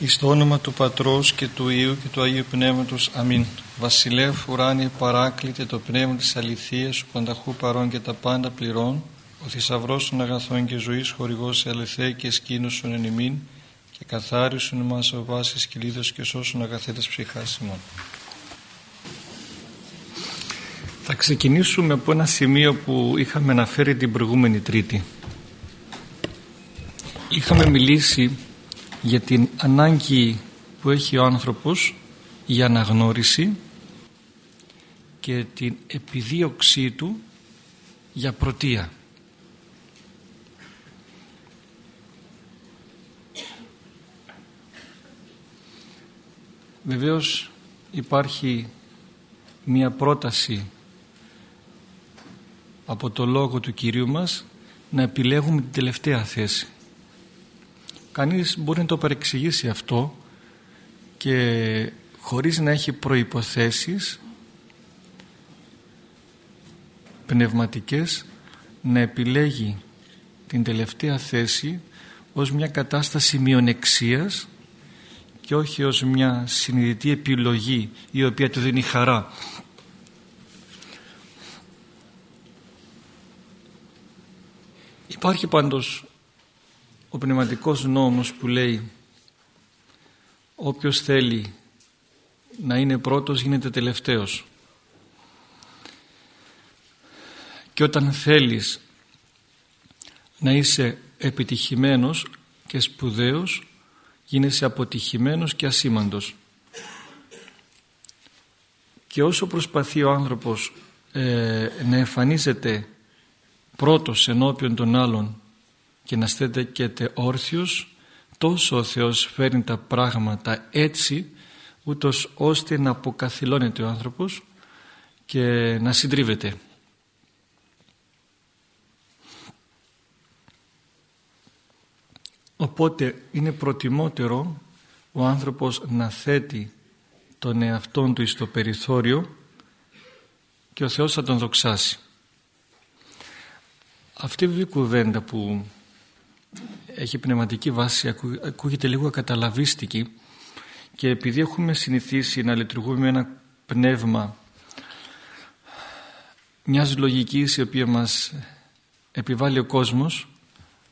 Εις το όνομα του Πατρός και του Υιού και του Αγίου Πνεύματος. Αμήν. Βασιλεύ ουράνιε παράκλητε το πνεύμα της αληθείας σου πανταχού παρών και τα πάντα πληρών ο θησαυρός των αγαθών και ζωής χορηγός σε αληθέ και σκήνωσον εν ημίν και καθάρισον εμάς ο βάσης κυλίδος και σώσον αγαθέτες ψυχάς ημών. Θα ξεκινήσουμε από ένα σημείο που είχαμε αναφέρει την προηγούμενη Τρίτη. Είχαμε μιλήσει για την ανάγκη που έχει ο άνθρωπος για αναγνώριση και την επιδίωξή του για πρωτεία. Βεβαίως υπάρχει μία πρόταση από το λόγο του Κυρίου μας να επιλέγουμε την τελευταία θέση κανείς μπορεί να το παρεξηγήσει αυτό και χωρίς να έχει προϋποθέσεις πνευματικές να επιλέγει την τελευταία θέση ως μια κατάσταση μειονεξίας και όχι ως μια συνειδητή επιλογή η οποία του δίνει χαρά. Υπάρχει πάντως ο πνευματικός νόμος που λέει όποιος θέλει να είναι πρώτος γίνεται τελευταίος και όταν θέλεις να είσαι επιτυχημένος και σπουδαίος γίνεσαι αποτυχημένος και ασήμαντος. Και όσο προσπαθεί ο άνθρωπος ε, να εμφανίζεται πρώτος ενώπιον των άλλων και να στέκεται όρθιος τόσο ο Θεός φέρνει τα πράγματα έτσι ούτως ώστε να αποκαθιλώνεται ο άνθρωπος και να συντρίβεται. Οπότε είναι προτιμότερο ο άνθρωπος να θέτει τον εαυτόν του στο περιθώριο και ο Θεός θα τον δοξάσει. Αυτή η κουβέντα που έχει πνευματική βάση, ακούγεται λίγο ακαταλαβίστικη. Και επειδή έχουμε συνηθίσει να λειτουργούμε με ένα πνεύμα μιας λογικής η οποία μας επιβάλλει ο κόσμος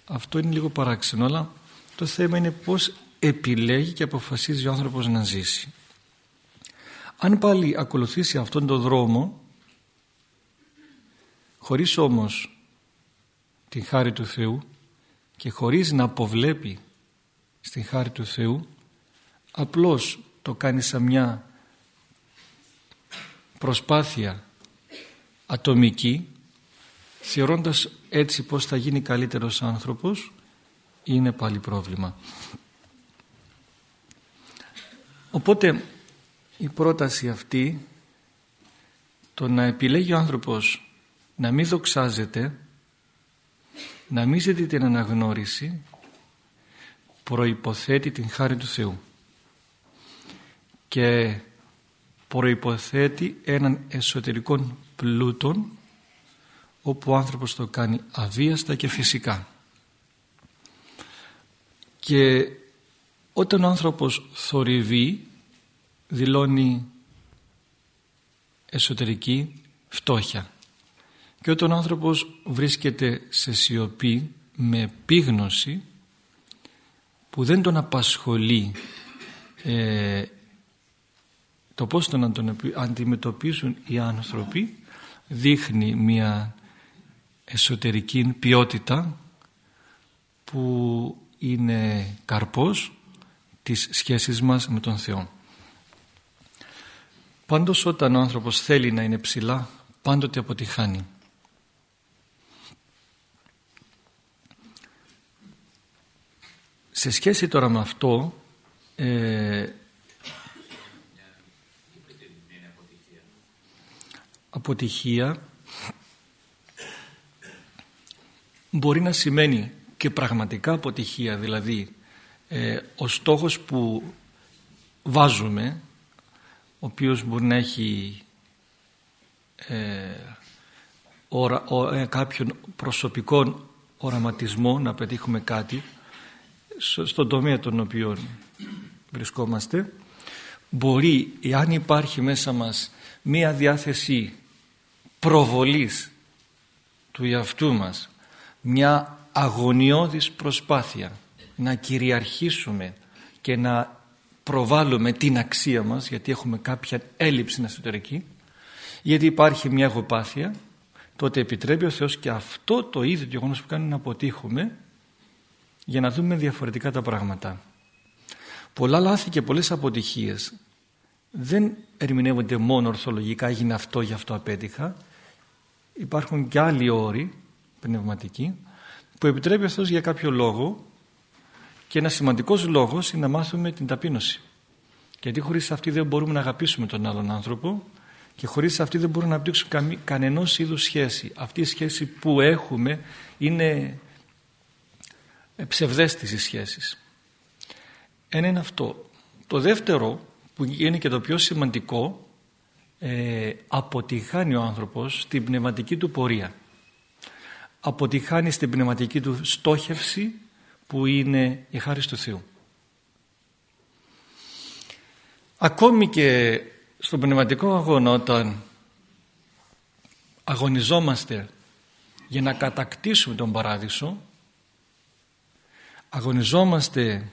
αυτό είναι λίγο παράξενο. Αλλά το θέμα είναι πως επιλέγει και αποφασίζει ο άνθρωπος να ζήσει. Αν πάλι ακολουθήσει αυτόν τον δρόμο χωρίς όμως την χάρη του Θεού και χωρίς να αποβλέπει στην χάρη του Θεού απλώς το κάνει σαν μια προσπάθεια ατομική θεωρώντας έτσι πως θα γίνει καλύτερος άνθρωπος είναι πάλι πρόβλημα. Οπότε η πρόταση αυτή το να επιλέγει ο άνθρωπος να μην δοξάζεται να μην ζητεί την αναγνώριση προϋποθέτει την χάρη του Θεού. Και προϋποθέτει έναν εσωτερικό πλούτον όπου ο άνθρωπος το κάνει αβίαστα και φυσικά. Και όταν ο άνθρωπος θορυβεί δηλώνει εσωτερική φτώχεια και όταν ο άνθρωπος βρίσκεται σε σιωπή με επίγνωση που δεν τον απασχολεί ε, το πώς τον αντιμετωπίζουν οι άνθρωποι δείχνει μια εσωτερική ποιότητα που είναι καρπός της σχέσης μας με τον Θεό. Πάντως όταν ο άνθρωπος θέλει να είναι ψηλά πάντοτε αποτυχάνει. Σε σχέση τώρα με αυτό ε, αποτυχία μπορεί να σημαίνει και πραγματικά αποτυχία δηλαδή ε, ο στόχος που βάζουμε ο οποίος μπορεί να έχει ε, ορα, ε, κάποιον προσωπικό οραματισμό να πετύχουμε κάτι στον τομέα τον οποίο βρισκόμαστε μπορεί εάν υπάρχει μέσα μας μία διάθεση προβολής του εαυτού μας μια αγωνιώδης προσπάθεια να κυριαρχήσουμε και να προβάλλουμε την αξία μας γιατί έχουμε κάποια έλλειψη εσωτερική γιατί υπάρχει μια εγωπάθεια τότε επιτρέπει ο Θεός και αυτό το ίδιο γεγονός που κάνει να αποτύχουμε για να δούμε διαφορετικά τα πράγματα. Πολλά λάθη και πολλές αποτυχίες δεν ερμηνεύονται μόνο ορθολογικά έγινε αυτό γι' αυτό απέτυχα. Υπάρχουν και άλλοι όροι πνευματικοί που επιτρέπει ο Θεός για κάποιο λόγο και ένας σημαντικός λόγος είναι να μάθουμε την ταπείνωση. Γιατί χωρίς αυτή δεν μπορούμε να αγαπήσουμε τον άλλον άνθρωπο και χωρίς αυτή δεν μπορούμε να αναπτύξουμε κανενός είδους σχέση. Αυτή η σχέση που έχουμε είναι ψευδέστησης σχέσης. Ένα είναι αυτό. Το δεύτερο που είναι και το πιο σημαντικό ε, αποτυχάνει ο άνθρωπος στην πνευματική του πορεία. Αποτυχάνει στην πνευματική του στόχευση που είναι η χάρη του Θεού. Ακόμη και στον πνευματικό αγώνα όταν αγωνιζόμαστε για να κατακτήσουμε τον παράδεισο αγωνιζόμαστε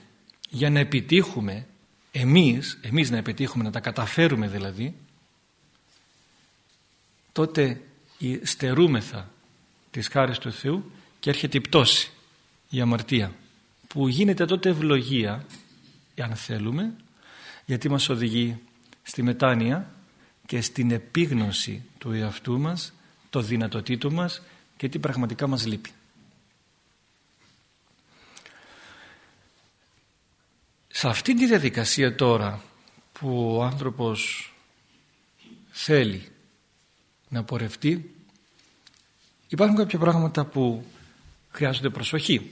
για να επιτύχουμε εμείς, εμείς να επιτύχουμε, να τα καταφέρουμε δηλαδή τότε στερούμεθα της χάρης του Θεού και έρχεται η πτώση, η αμαρτία που γίνεται τότε ευλογία αν θέλουμε γιατί μας οδηγεί στη μετάνοια και στην επίγνωση του εαυτού μας το δυνατοτήτου μας και τι πραγματικά μας λείπει. Σε αυτή τη διαδικασία τώρα που ο άνθρωπος θέλει να πορευτεί υπάρχουν κάποια πράγματα που χρειάζονται προσοχή.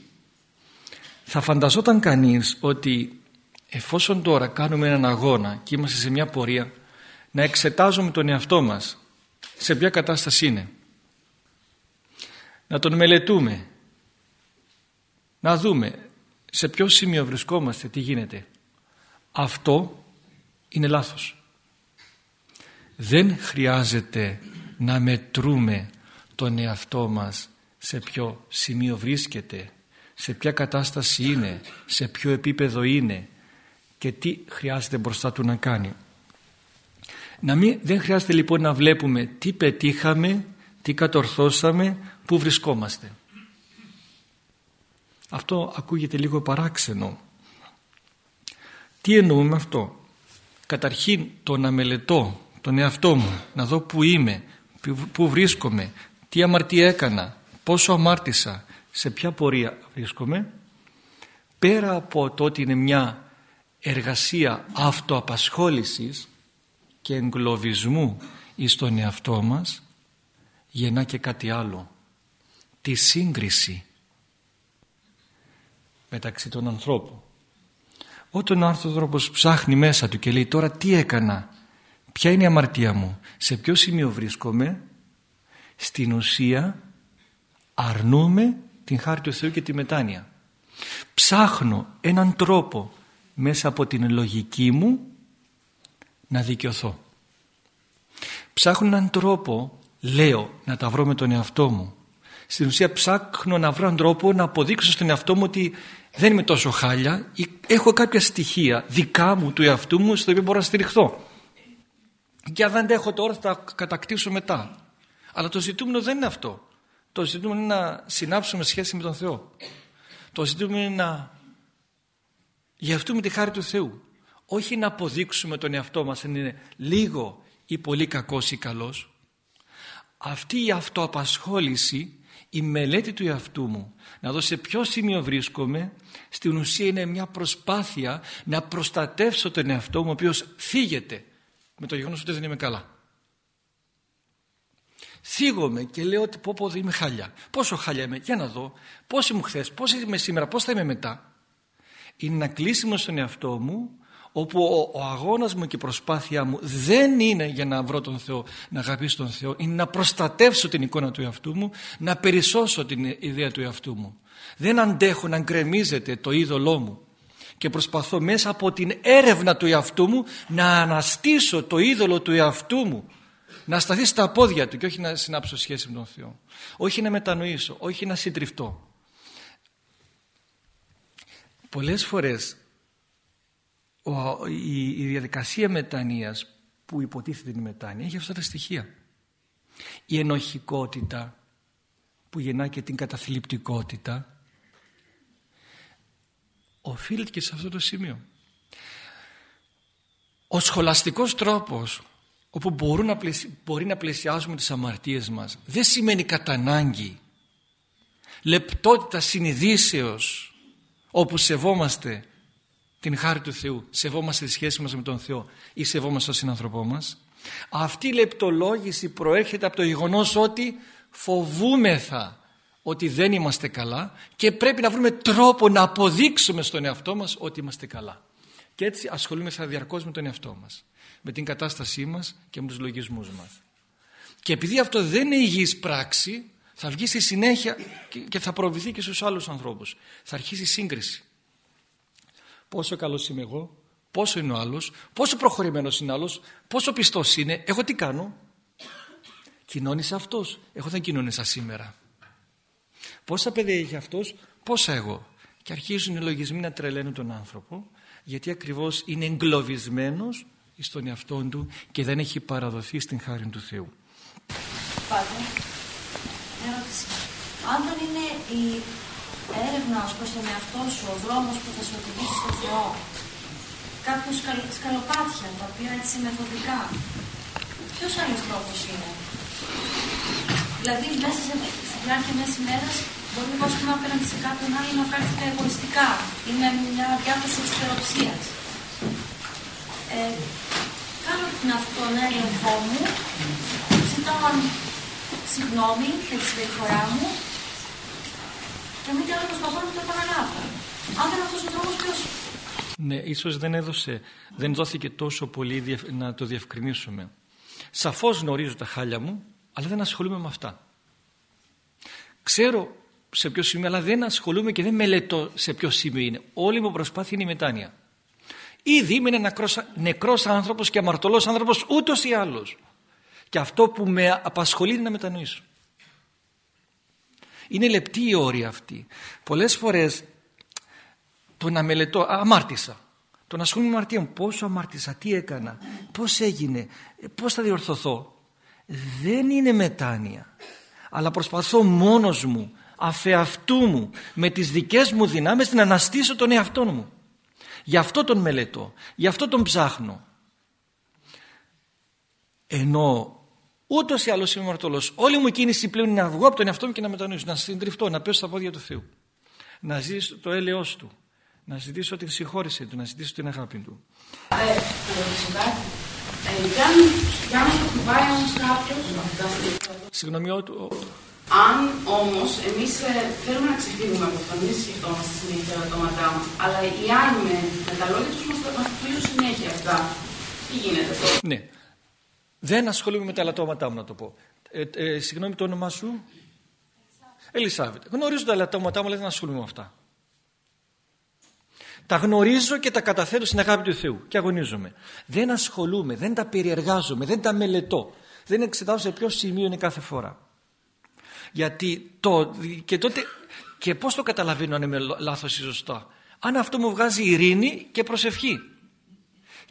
Θα φανταζόταν κανείς ότι εφόσον τώρα κάνουμε έναν αγώνα και είμαστε σε μια πορεία να εξετάζουμε τον εαυτό μας σε ποια κατάσταση είναι να τον μελετούμε να δούμε σε ποιο σημείο βρισκόμαστε, τι γίνεται. Αυτό είναι λάθος. Δεν χρειάζεται να μετρούμε τον εαυτό μας σε ποιο σημείο βρίσκεται, σε ποια κατάσταση είναι, σε ποιο επίπεδο είναι και τι χρειάζεται μπροστά του να κάνει. Να μην, δεν χρειάζεται λοιπόν να βλέπουμε τι πετύχαμε, τι κατορθώσαμε, πού βρισκόμαστε. Αυτό ακούγεται λίγο παράξενο. Τι εννοούμε αυτό; Καταρχήν το να μελετώ τον εαυτό μου, να δω που είμαι, που βρίσκομαι, τι αμαρτία έκανα, πόσο αμάρτησα, σε ποια πορεία βρίσκομαι. Πέρα από το ότι είναι μια εργασία αυτοαπασχόλησης και εγκλωβισμού εις τον εαυτό μας, γεννά και κάτι άλλο. Τη σύγκριση μεταξύ των ανθρώπων. Όταν ο άνθρωπος ψάχνει μέσα του και λέει τώρα τι έκανα, ποια είναι η αμαρτία μου, σε ποιο σημείο βρίσκομαι, στην ουσία αρνούμε την χάρη του Θεού και τη μετάνοια. Ψάχνω έναν τρόπο μέσα από την λογική μου να δικαιωθώ. Ψάχνω έναν τρόπο, λέω, να τα βρω με τον εαυτό μου. Στην ουσία ψάχνω να βρω έναν τρόπο να αποδείξω στον εαυτό μου ότι δεν είμαι τόσο χάλια, έχω κάποια στοιχεία δικά μου του εαυτού μου στο οποίο μπορώ να στηριχθώ. Και αν δεν έχω τώρα θα τα κατακτήσω μετά. Αλλά το ζητούμενο δεν είναι αυτό. Το ζητούμενο είναι να συνάψουμε σχέση με τον Θεό. Το ζητούμενο είναι να γευτούμε τη χάρη του Θεού. Όχι να αποδείξουμε τον εαυτό μας αν είναι λίγο ή πολύ κακός ή καλός. Αυτή η αυτοαπασχόληση η μελέτη του εαυτού μου να δω σε ποιο σημείο βρίσκομαι. Στην ουσία είναι μια προσπάθεια να προστατεύσω τον εαυτό μου ο οποίος θίγεται με το γεγονός ότι δεν είμαι καλά. Θίγομαι και λέω ότι πω πω δεν είμαι χάλια. Πόσο χάλια είμαι για να δω. Πώς ήμουν χθες, πώς είμαι σήμερα, πώς θα είμαι μετά. Είναι να κλείσιμο στον εαυτό μου όπου ο, ο αγώνας μου και η προσπάθειά μου δεν είναι για να βρω τον Θεό, να αγαπήσω τον Θεό, είναι να προστατεύσω την εικόνα του εαυτού μου, να περισσώσω την ιδέα του εαυτού μου. Δεν αντέχω να γκρεμίζεται το είδωλό μου και προσπαθώ μέσα από την έρευνα του εαυτού μου να αναστήσω το είδωλο του εαυτού μου να σταθεί στα πόδια του και όχι να συνάψω σχέση με τον Θεό όχι να μετανοήσω, όχι να συντριφτώ πολλές φορές η, η διαδικασία μετανοίας που υποτίθεται η μετάνοια έχει αυτά τα στοιχεία η ενοχικότητα που γεννά και την καταθλιπτικότητα οφείλεται και σε αυτό το σημείο. Ο σχολαστικός τρόπος όπου μπορούν να μπορεί να πλαισιάσουμε τις αμαρτίες μας δεν σημαίνει κατά ανάγκη λεπτότητα συνειδήσεως όπου σεβόμαστε την χάρη του Θεού, σεβόμαστε τη σχέση μας με τον Θεό ή σεβόμαστε τον συνανθρωπό μας. Αυτή η λεπτολόγηση προέρχεται από το γεγονός ότι φοβούμεθα ότι δεν είμαστε καλά και πρέπει να βρούμε τρόπο να αποδείξουμε στον εαυτό μας ότι είμαστε καλά. Και έτσι ασχολούμεθα διαρκώς με τον εαυτό μας, με την κατάστασή μας και με τους λογισμούς μας. Και επειδή αυτό δεν είναι υγιής πράξη, θα βγει στη συνέχεια και θα προβηθεί και στους άλλους ανθρώπους. Θα αρχίσει σύγκριση. Πόσο καλός είμαι εγώ, πόσο είναι ο άλλος, πόσο προχωρημένος είναι ο άλλος, πόσο πιστός είναι, εγώ τι κάνω; Κοινώνησε αυτός, εγώ δεν κοινώνησα σήμερα. Πόσα παιδιά έχει αυτός, πόσα εγώ. Και αρχίζουν οι λογισμοί να τρελαίνουν τον άνθρωπο γιατί ακριβώς είναι εγκλωβισμένος στον εαυτό του και δεν έχει παραδοθεί στην χάρη του Θεού. Πάτε, ερώτηση. Αν δεν είναι η έρευνα ως προς τον εαυτό σου, ο δρόμος που θα σου οδηγήσει στον Θεό, κάποιο σκαλοπάτια, τα οποία έτσι μεθοδικά, ποιος άλλος τρόπος είναι; Δηλαδή, μέσα σε, στη διάρκεια μιας ημέρας μπορεί να πούμε απέναντι σε κάποιον άλλο να φέρθηκα εγωιστικά ή με μια διάθεση εξτεροψίας. Ε, κάνω την αυτόν έλεγχό μου, ζητώ συγγνώμη για τη συμπεριφορά μου και μην τι άλλο προσπαθώ να το επαναλάβω. Αν δεν αυτός ο τρόπος, ποιος... Ναι, ίσως δεν έδωσε, δεν δόθηκε τόσο πολύ να το διευκρινίσουμε. Σαφώς γνωρίζω τα χάλια μου, αλλά δεν ασχολούμαι με αυτά. Ξέρω σε ποιο σημείο, αλλά δεν ασχολούμαι και δεν μελετώ σε ποιο σημείο είναι. Όλη μου προσπάθεια είναι η μετάνοια. Ήδη είμαι νεκρός, νεκρός άνθρωπος και αμαρτωλός άνθρωπος ούτως ή άλλως. Και αυτό που με απασχολεί είναι να μετανοήσω. Είναι λεπτή η όρια αυτή. Πολλές φορές το να μελετώ, αμάρτησα. Το να ασχολούμαι με αμαρτία μου, πόσο αμάρτησα, τι έκανα, πώς έγινε, πώς θα διορθωθώ. Δεν είναι μετάνοια. Αλλά προσπαθώ μόνος μου αφεαυτού μου με τις δικές μου δυνάμεις να αναστήσω τον εαυτό μου. Γι' αυτό τον μελετώ, γι' αυτό τον ψάχνω. Ενώ ούτως ή άλλως είμαι μαρτωλός, όλη μου κίνηση πλέον είναι να βγω από τον εαυτό μου και να μετανοήσω, να συντριφτώ, να πέσω στα πόδια του Θεού. Να ζήσω το έλεος του, να ζητήσω την συγχώρηση του, να ζητήσω την αγάπη του. Ε, ε, για να το χτυπάει όμως κάποιος, Συγγνώμη, αν όμως εμείς ε, θέλουμε να ξεφύγουμε από αυτό, μην σκεφτόμαστε συνέχεια τα ατόματά μας, αλλά οι άλλοι με, με τα λόγια τους μα πείσουν συνέχεια αυτά, τι γίνεται τώρα; Ναι. Δεν ασχολούμαι με τα λατώματά μου, να το πω. Ε, ε, συγγνώμη, το όνομά σου; Ελισάβετ. Γνωρίζω τα λατώματά μου, αλλά δεν ασχολούμαι με αυτά. Τα γνωρίζω και τα καταθέτω στην αγάπη του Θεού και αγωνίζομαι. Δεν ασχολούμαι, δεν τα περιεργάζομαι, δεν τα μελετώ. Δεν εξετάζω σε ποιο σημείο είναι κάθε φορά. Γιατί το, και τότε και πώς το καταλαβαίνω αν είμαι λάθος ή σωστά. Αν αυτό μου βγάζει ειρήνη και προσευχή.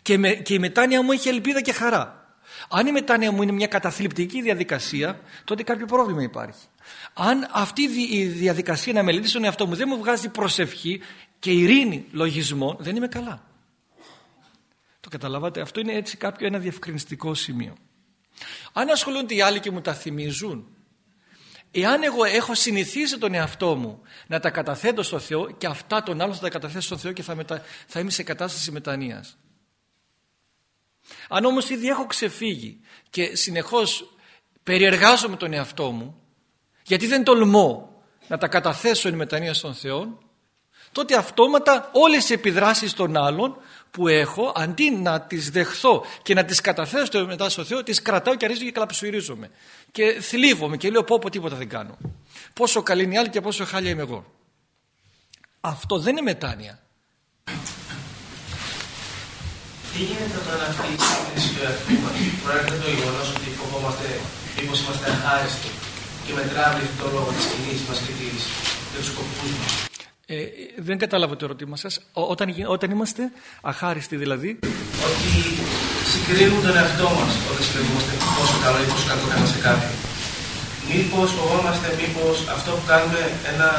Και, με, και η μετάνοια μου έχει ελπίδα και χαρά. Αν η μετάνοια μου είναι μια καταθλιπτική διαδικασία, τότε κάποιο πρόβλημα υπάρχει. Αν αυτή η διαδικασία να μελετήσω τον εαυτό μου δεν μου βγάζει προσευχή και ειρήνη λογισμό, δεν είμαι καλά. Το καταλάβατε, αυτό είναι έτσι κάποιο ένα διευκρινιστικό σημείο. Αν ασχολούνται οι άλλοι και μου τα θυμίζουν, Εάν εγώ έχω συνηθίσει τον εαυτό μου να τα καταθέτω στο Θεό και αυτά τον άλλον θα τα καταθέσω στον Θεό και θα, μετα... θα είμαι σε κατάσταση μετανοίας. Αν όμως ήδη έχω ξεφύγει και συνεχώς περιεργάζομαι τον εαυτό μου γιατί δεν τολμώ να τα καταθέσω εν μετανία στον Θεό τότε αυτόματα όλες οι επιδράσεις των άλλων που έχω αντί να τις δεχθώ και να τις καταθέσω μετά στο Θεό τις κρατάω και αρχίζω και καλαψουηρίζομαι και θλίβομαι και λέω πω πω τίποτα δεν κάνω. Πόσο καλή είναι η άλλη και πόσο χάλια είμαι εγώ αυτό δεν είναι μετάνοια Τι γίνεται όταν αυτή η σύγκριση του εαυτού μα προέρχεται το γεγονός ότι φοβόμαστε μήπως είμαστε αχάριστοι και μετράμε το λόγο της κοινής μας και, και τους σκοπούς μας. Ε, δεν κατάλαβα το ερώτημα σας. Όταν, όταν είμαστε αχάριστοι δηλαδή. Ότι συγκρίνουμε τον εαυτό μας όταν σκεφτόμαστε πόσο καλό ή πόσο κακό κάνουμε σε κάποιον. Μήπως φοβόμαστε, μήπως αυτό που κάνουμε ένα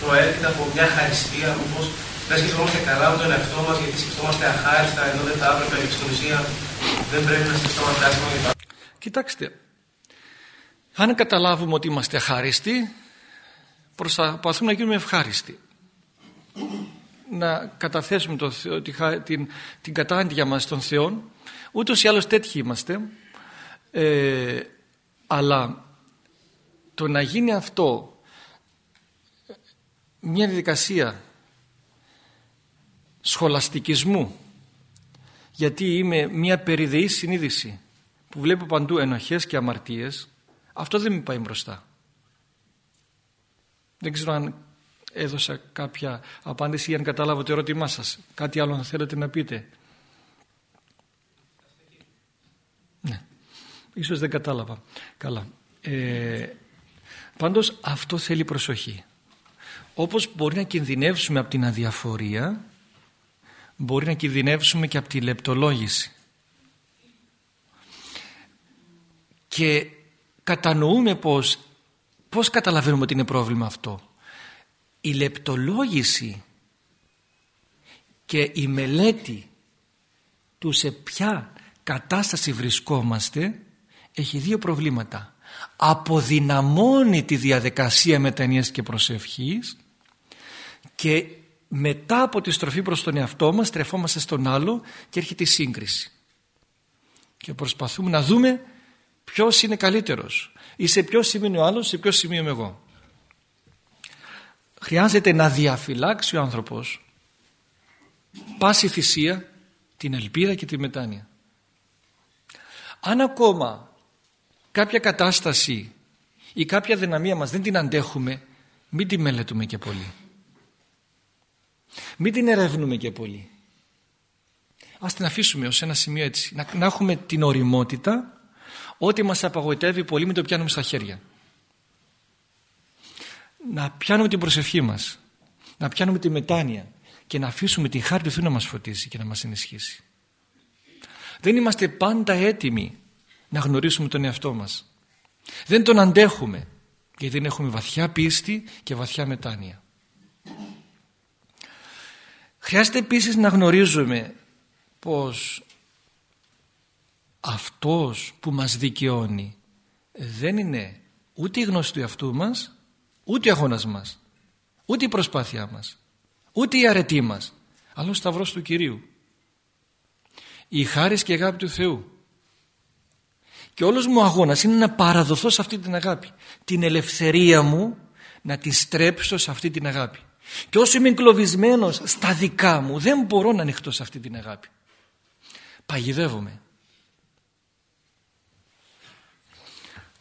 προέρχεται από μια χαριστία, μήπως δεν σκεφτόμαστε καλά με τον εαυτό μας γιατί σκεφτόμαστε αχάριστα ενώ δεν θα έπρεπε και στην ουσία δεν πρέπει να σκεφτόμαστε άσχημα για Κοιτάξτε, αν καταλάβουμε ότι είμαστε αχάριστοι, προσπαθούμε να γίνουμε ευχάριστοι. Να καταθέσουμε το Θεό, την, την κατάντια μας των Θεών. Ούτως ή άλλως τέτοιοι είμαστε. Ε, αλλά το να γίνει αυτό μια διαδικασία σχολαστικισμού. Γιατί είμαι μια περιδεή συνείδηση που βλέπω παντού ενοχές και αμαρτίες. Αυτό δεν με πάει μπροστά. Δεν ξέρω αν έδωσα κάποια απάντηση ή αν κατάλαβα το ερώτημά σας. Κάτι άλλο θα θέλετε να πείτε. Ναι. Ίσως δεν κατάλαβα. Καλά. Ε, πάντως αυτό θέλει προσοχή. Όπως μπορεί να κινδυνεύσουμε από την αδιαφορία μπορεί να κινδυνεύσουμε και από τη λεπτολόγηση. Και κατανοούμε πως, πώς καταλαβαίνουμε ότι είναι πρόβλημα αυτό. Η λεπτολόγηση και η μελέτη του σε ποια κατάσταση βρισκόμαστε έχει δύο προβλήματα. Αποδυναμώνει τη διαδικασία μετανοίας και προσευχής και μετά από τη στροφή προς τον εαυτό μας στρεφόμαστε στον άλλο και έρχεται η σύγκριση και προσπαθούμε να δούμε ποιος είναι καλύτερος ή σε ποιο σημείο είναι ο άλλος, σε ποιο σημείο είμαι εγώ. Χρειάζεται να διαφυλάξει ο άνθρωπος πάση θυσία την ελπίδα και τη μετάνοια. Αν ακόμα κάποια κατάσταση ή κάποια δυναμία μας δεν την αντέχουμε μην τη μελετούμε και πολύ. Μην την ερευνούμε και πολύ. Ας την αφήσουμε ως ένα σημείο έτσι. Να, να έχουμε την οριμότητα ότι μας απαγοητεύει πολύ μην το πιάνουμε στα χέρια. Να πιάνουμε την προσευχή μας. Να πιάνουμε τη μετάνοια και να αφήσουμε την χάρη του Θεού να μας φωτίσει και να μας ενισχύσει. Δεν είμαστε πάντα έτοιμοι να γνωρίσουμε τον εαυτό μας. Δεν τον αντέχουμε γιατί δεν έχουμε βαθιά πίστη και βαθιά μετάνοια. Χρειάζεται επίσης να γνωρίζουμε πως αυτός που μας δικαιώνει δεν είναι ούτε η γνώση του εαυτού μας, ούτε ο αγώνας μας, ούτε η προσπάθειά μας, ούτε η αρετή μας, αλλά ο σταυρός του Κυρίου. Η χάρη και η αγάπη του Θεού. Και όλος μου ο αγώνας είναι να παραδοθώ σε αυτή την αγάπη. Την ελευθερία μου να τη στρέψω σε αυτή την αγάπη. Και όσο είμαι εγκλωβισμένος στα δικά μου δεν μπορώ να ανοιχτώ σε αυτή την αγάπη. Παγιδεύομαι.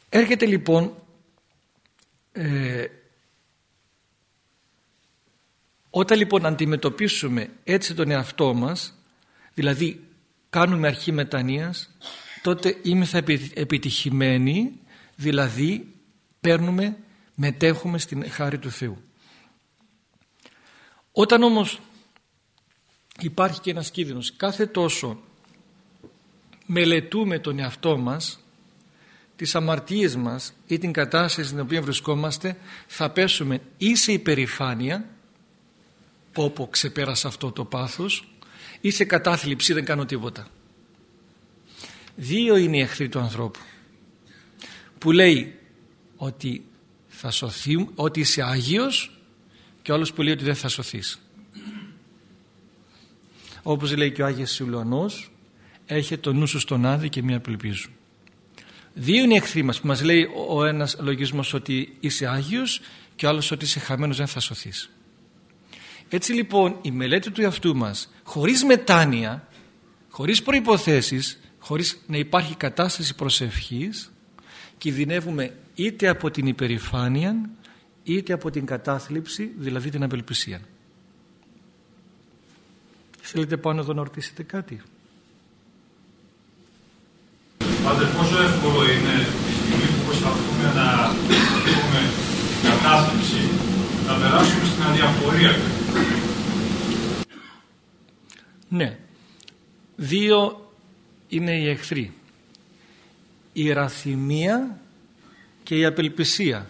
Έρχεται λοιπόν ε, όταν λοιπόν αντιμετωπίσουμε έτσι τον εαυτό μας δηλαδή κάνουμε αρχή μετανοίας τότε είμαστε επιτυχημένοι δηλαδή παίρνουμε μετέχουμε στην χάρη του Θεού όταν όμως υπάρχει και ένας κίνδυνος κάθε τόσο μελετούμε τον εαυτό μας τις αμαρτίες μας ή την κατάσταση στην οποία βρισκόμαστε θα πέσουμε ή σε υπερηφάνεια όπου ξεπέρασα αυτό το πάθος ή σε κατάθλιψη δεν κάνω τίποτα. Δύο είναι οι εχθροί του ανθρώπου που λέει ότι θα σωθεί, ότι είσαι Άγιος και όλος που λέει ότι δεν θα σωθείς. Όπως λέει και ο Άγιος Σιλουανός έχει το νου σου στον άδει και μία απελπίζουν. Δύο είναι οι εχθροί μας που μας λέει ο ένας λογισμός ότι είσαι Άγιος και ο άλλος ότι είσαι χαμένος δεν θα σωθείς. Έτσι λοιπόν η μελέτη του εαυτού μας χωρίς μετάνοια, χωρίς προϋποθέσεις, χωρίς να υπάρχει κατάσταση προσευχής κινδυνεύουμε είτε από την υπερηφάνεια είτε από την κατάθλιψη, δηλαδή την απελπισία. Θέλετε πάνω εδώ να ρωτήσετε κάτι; Πάτε πόσο εύκολο είναι τη στιγμή που προσπαθούμε να έχουμε κατάθλιψη να περάσουμε στην αδιαφορία. Ναι. Δύο είναι οι εχθροί. Η ραθυμία και η απελπισία.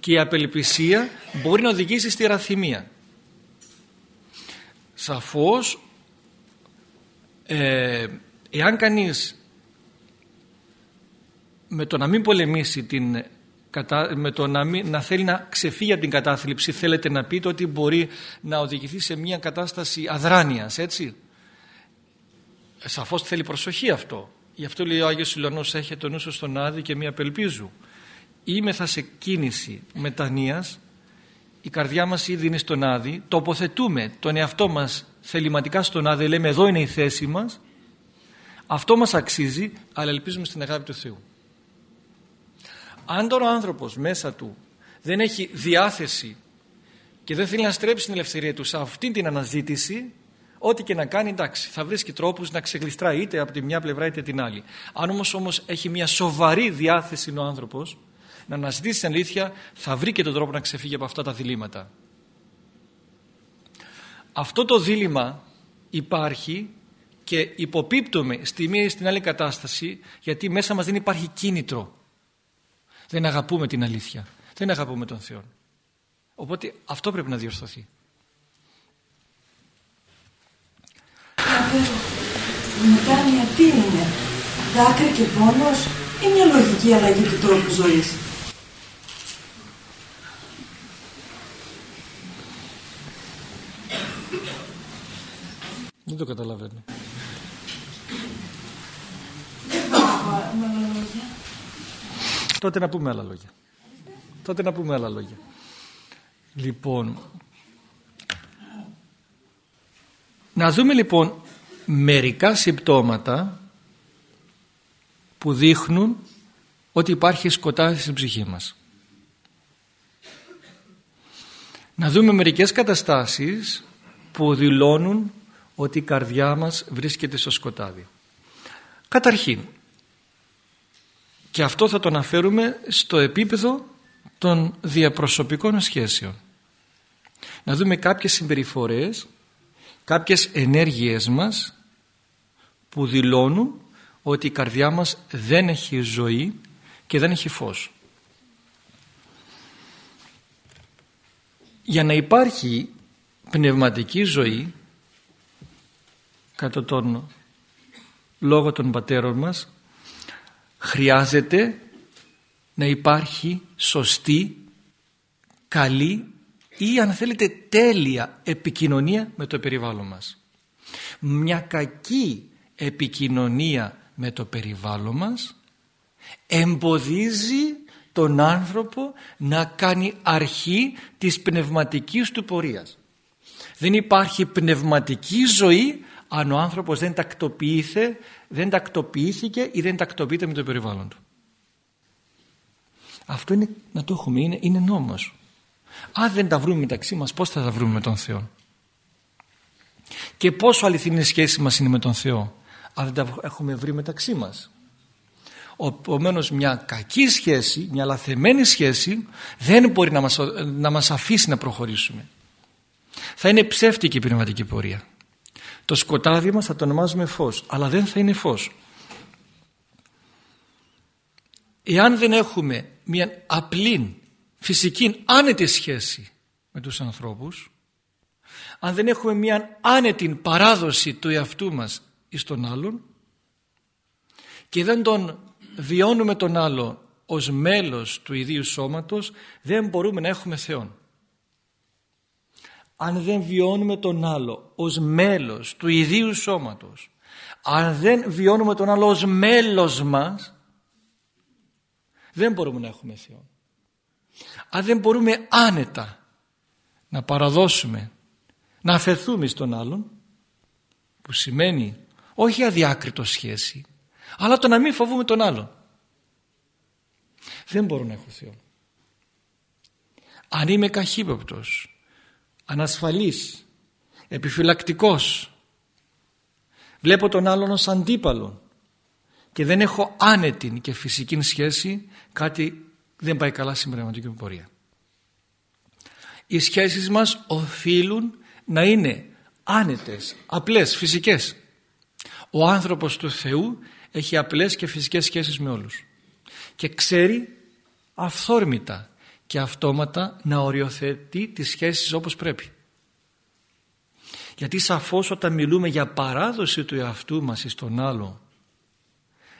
Και η απελπισία μπορεί να οδηγήσει στη ραθυμία. Σαφώς, ε, εάν κανείς με το να μην πολεμήσει την με το να, να θέλει να ξεφύγει από την κατάθλιψη θέλετε να πείτε ότι μπορεί να οδηγηθεί σε μια κατάσταση αδράνειας έτσι; Σαφώς θέλει προσοχή αυτό γι' αυτό λέει ο Άγιος Ιλωνός έχει τον νου στον Άδη και μια πελπίζου θα σε κίνηση μετανοίας η καρδιά μας ήδη είναι στον Άδη τοποθετούμε τον εαυτό μας θεληματικά στον Άδη λέμε εδώ είναι η θέση μας αυτό μας αξίζει αλλά ελπίζουμε στην αγάπη του Θεού. Αν τώρα ο άνθρωπος μέσα του δεν έχει διάθεση και δεν θέλει να στρέψει την ελευθερία του σε αυτή την αναζήτηση ό,τι και να κάνει εντάξει θα βρίσκει τρόπους να ξεγλιστράει είτε από τη μια πλευρά είτε την άλλη. Αν όμως, όμως έχει μια σοβαρή διάθεση ο άνθρωπος να αναζητήσει την αλήθεια θα βρει και τον τρόπο να ξεφύγει από αυτά τα διλήμματα αυτό το δίλημα υπάρχει και υποπίπτουμε στη μία ή στην άλλη κατάσταση γιατί μέσα μας δεν υπάρχει κίνητρο δεν αγαπούμε την αλήθεια. Δεν αγαπούμε τον Θεό. Οπότε αυτό πρέπει να διορθωθεί. Η μετάνοια τι είναι, δάκρυ και πόνος ή μια λογική αλλαγή του τρόπου ζωής; Δεν το καταλαβαίνω. Τότε να πούμε άλλα λόγια. Τότε να πούμε άλλα λόγια. Λοιπόν, να δούμε λοιπόν μερικά συμπτώματα που δείχνουν ότι υπάρχει σκοτάδι στην ψυχή μας. Να δούμε μερικές καταστάσεις που δηλώνουν ότι η καρδιά μας βρίσκεται στο σκοτάδι. Καταρχήν, και αυτό θα το αναφέρουμε στο επίπεδο των διαπροσωπικών σχέσεων. Να δούμε κάποιες συμπεριφορές, κάποιες ενέργειές μας που δηλώνουν ότι η καρδιά μας δεν έχει ζωή και δεν έχει φως. Για να υπάρχει πνευματική ζωή κατά τον λόγο των πατέρων μας χρειάζεται να υπάρχει σωστή, καλή ή αν θέλετε τέλεια επικοινωνία με το περιβάλλον μας. Μια κακή επικοινωνία με το περιβάλλον μας εμποδίζει τον άνθρωπο να κάνει αρχή της πνευματικής του πορείας. Δεν υπάρχει πνευματική ζωή αν ο άνθρωπος δεν τακτοποιήθηκε, δεν τακτοποιήθηκε ή δεν τακτοποιείται με το περιβάλλον του. Αυτό είναι, να το έχουμε, είναι, είναι νόμος. Αν δεν τα βρούμε μεταξύ μας, πώς θα τα βρούμε με τον Θεό; Και πόσο αληθινή σχέση μας είναι με τον Θεό, αν δεν τα έχουμε βρει μεταξύ μας; Οπομένω μια κακή σχέση, μια λαθεμένη σχέση δεν μπορεί να μας, να μας αφήσει να προχωρήσουμε. Θα είναι ψεύτικη η πνευματική πορεία. Το σκοτάδι μας θα το ονομάζουμε φως, αλλά δεν θα είναι φως. Εάν δεν έχουμε μια απλή, φυσική, άνετη σχέση με τους ανθρώπους, αν δεν έχουμε μια άνετη παράδοση του εαυτού μας εις τον άλλον και δεν τον βιώνουμε τον άλλο ως μέλος του ιδίου σώματος, δεν μπορούμε να έχουμε Θεόν αν δεν βιώνουμε τον άλλο ως μέλος του ιδίου σώματος αν δεν βιώνουμε τον άλλο ως μέλος μας δεν μπορούμε να έχουμε Θεό αν δεν μπορούμε άνετα να παραδώσουμε να αφαιθούμε στον άλλον που σημαίνει όχι αδιάκριτο σχέση αλλά το να μην φοβούμε τον άλλο δεν μπορώ να έχω Θεό αν είμαι καχύποπτος ανασφαλής, επιφυλακτικός. Βλέπω τον άλλον ως αντίπαλο. και δεν έχω άνετη και φυσική σχέση κάτι δεν πάει καλά στην πνευματική πορεία. Οι σχέσεις μας οφείλουν να είναι άνετες, απλές, φυσικές. Ο άνθρωπος του Θεού έχει απλές και φυσικές σχέσεις με όλους και ξέρει αυθόρμητα και αυτόματα να οριοθετεί τις σχέσεις όπως πρέπει. Γιατί σαφώς όταν μιλούμε για παράδοση του εαυτού μας στον άλλο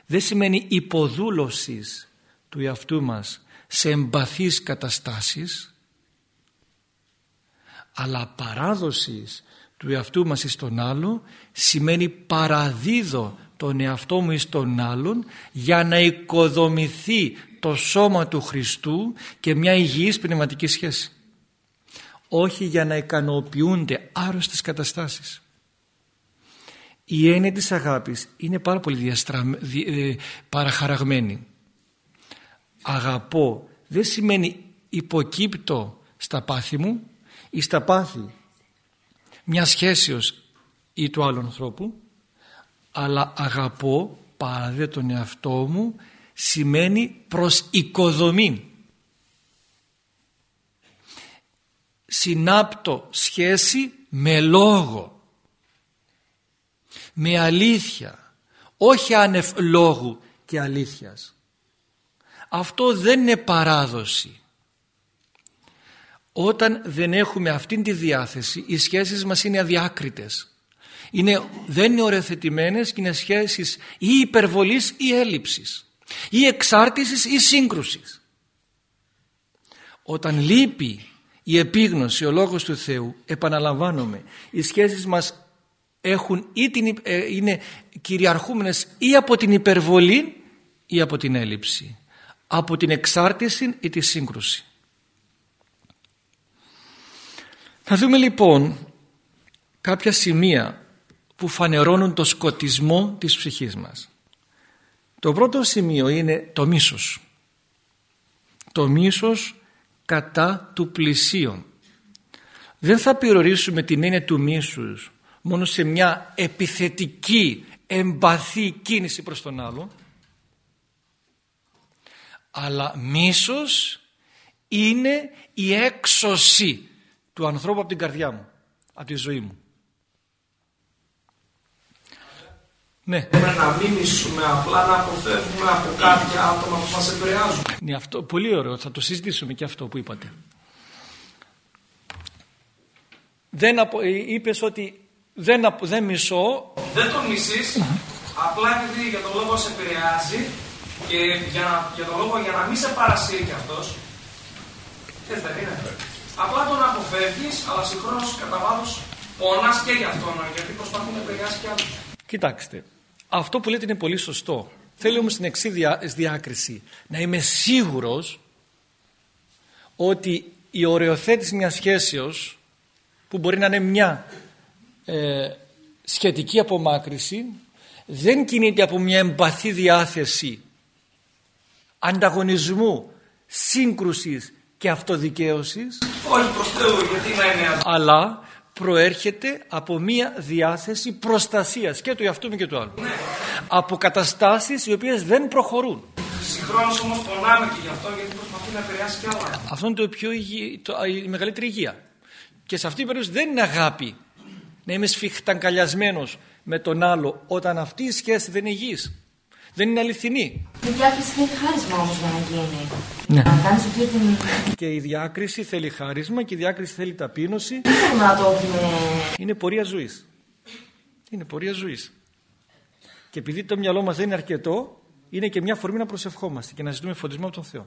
δεν σημαίνει υποδούλωσης του εαυτού μας σε εμπαθείς καταστάσεις αλλά παράδοσης του εαυτού μας στον άλλο σημαίνει παραδίδω τον εαυτό μου εις τον άλλον για να οικοδομηθεί το σώμα του Χριστού και μια υγιής πνευματική σχέση. Όχι για να ικανοποιούνται άρρωστες καταστάσεις. Η έννοια της αγάπης είναι πάρα πολύ διαστρα... Ε, παραχαραγμένη. Αγαπώ δεν σημαίνει υποκύπτω στα πάθη μου ή στα πάθη μιας σχέσεως ή του άλλου ανθρώπου αλλά αγαπώ παραδέ τον εαυτό μου σημαίνει προς οικοδομή συνάπτω σχέση με λόγο. Με αλήθεια. Όχι άνευ λόγου και αλήθειας. Αυτό δεν είναι παράδοση. Όταν δεν έχουμε αυτήν τη διάθεση οι σχέσεις μας είναι αδιάκριτες. Είναι, δεν είναι οριοθετημένες και είναι σχέσεις ή υπερβολής ή έλλειψης ή εξάρτησης ή σύγκρουσης όταν λείπει η επίγνωση, ο λόγος του Θεού επαναλαμβάνομαι οι σχέσεις μας έχουν ή την, ε, είναι κυριαρχούμενες ή από την υπερβολή ή από την έλλειψη από την εξάρτηση ή τη σύγκρουση θα δούμε λοιπόν κάποια σημεία που φανερώνουν το σκοτισμό της ψυχής μας. Το πρώτο σημείο είναι το μίσος. Το μίσος κατά του πλησίον. Δεν θα περιορίσουμε την έννοια του μίσους μόνο σε μια επιθετική, εμπαθή κίνηση προς τον άλλο αλλά μίσος είναι η έξωση του ανθρώπου από την καρδιά μου, από τη ζωή μου. Ναι. να μην μισούμε, απλά να αποφεύγουμε από κάποια άτομα που μας επηρεάζουν. Ναι, αυτό, πολύ ωραίο. Θα το συζητήσουμε και αυτό που είπατε. Δεν απο, ε, είπες ότι δεν, απο, δεν μισώ. Δεν τον μισείς, απλά επειδή για τον λόγο σε επηρεάζει και για, για τον λόγο για να μην σε παρασύρει κι αυτός. Έτσι δεν είναι. Απλά τον αποφεύγεις, αλλά συγχρόνως κατά βάθος πονάς και για αυτόν, γιατί προσπαθεί να επηρεάσει κι άλλους. Κοιτάξτε, αυτό που λέτε είναι πολύ σωστό. Θέλω όμως την εξή διάκριση. Να είμαι σίγουρος ότι η οριοθέτηση μιας σχέσεως που μπορεί να είναι μια ε, σχετική απομάκρυση δεν κινείται από μια εμπαθή διάθεση ανταγωνισμού, σύγκρουσης και αυτοδικαίωσης όχι προς Θεού γιατί να είναι αλλά προέρχεται από μία διάθεση προστασίας και του εαυτού μου και του άλλου. Ναι. Από καταστάσεις οι οποίες δεν προχωρούν. Συγχρόνως όμως πονάμε και γι' αυτό γιατί προσπαθεί να επηρεάσει και άλλα. Αυτό είναι το πιο υγι... το... η μεγαλύτερη υγεία. Και σε αυτή την περίπτωση δεν είναι αγάπη να είμαι σφιχταγκαλιασμένος με τον άλλο όταν αυτή η σχέση δεν είναι υγιής. Δεν είναι αληθινή. Η διάκριση θέλει χάρισμα όμως για να γίνει. Ναι. Να κάνεις αυτή την. Και η διάκριση θέλει χάρισμα και η διάκριση θέλει ταπείνωση. Δεν θέλουμε να το έχουμε; Είναι πορεία ζωής. Είναι πορεία ζωής. Και επειδή το μυαλό μας δεν είναι αρκετό, είναι και μια φορμή να προσευχόμαστε και να ζητούμε φωτισμό από τον Θεό.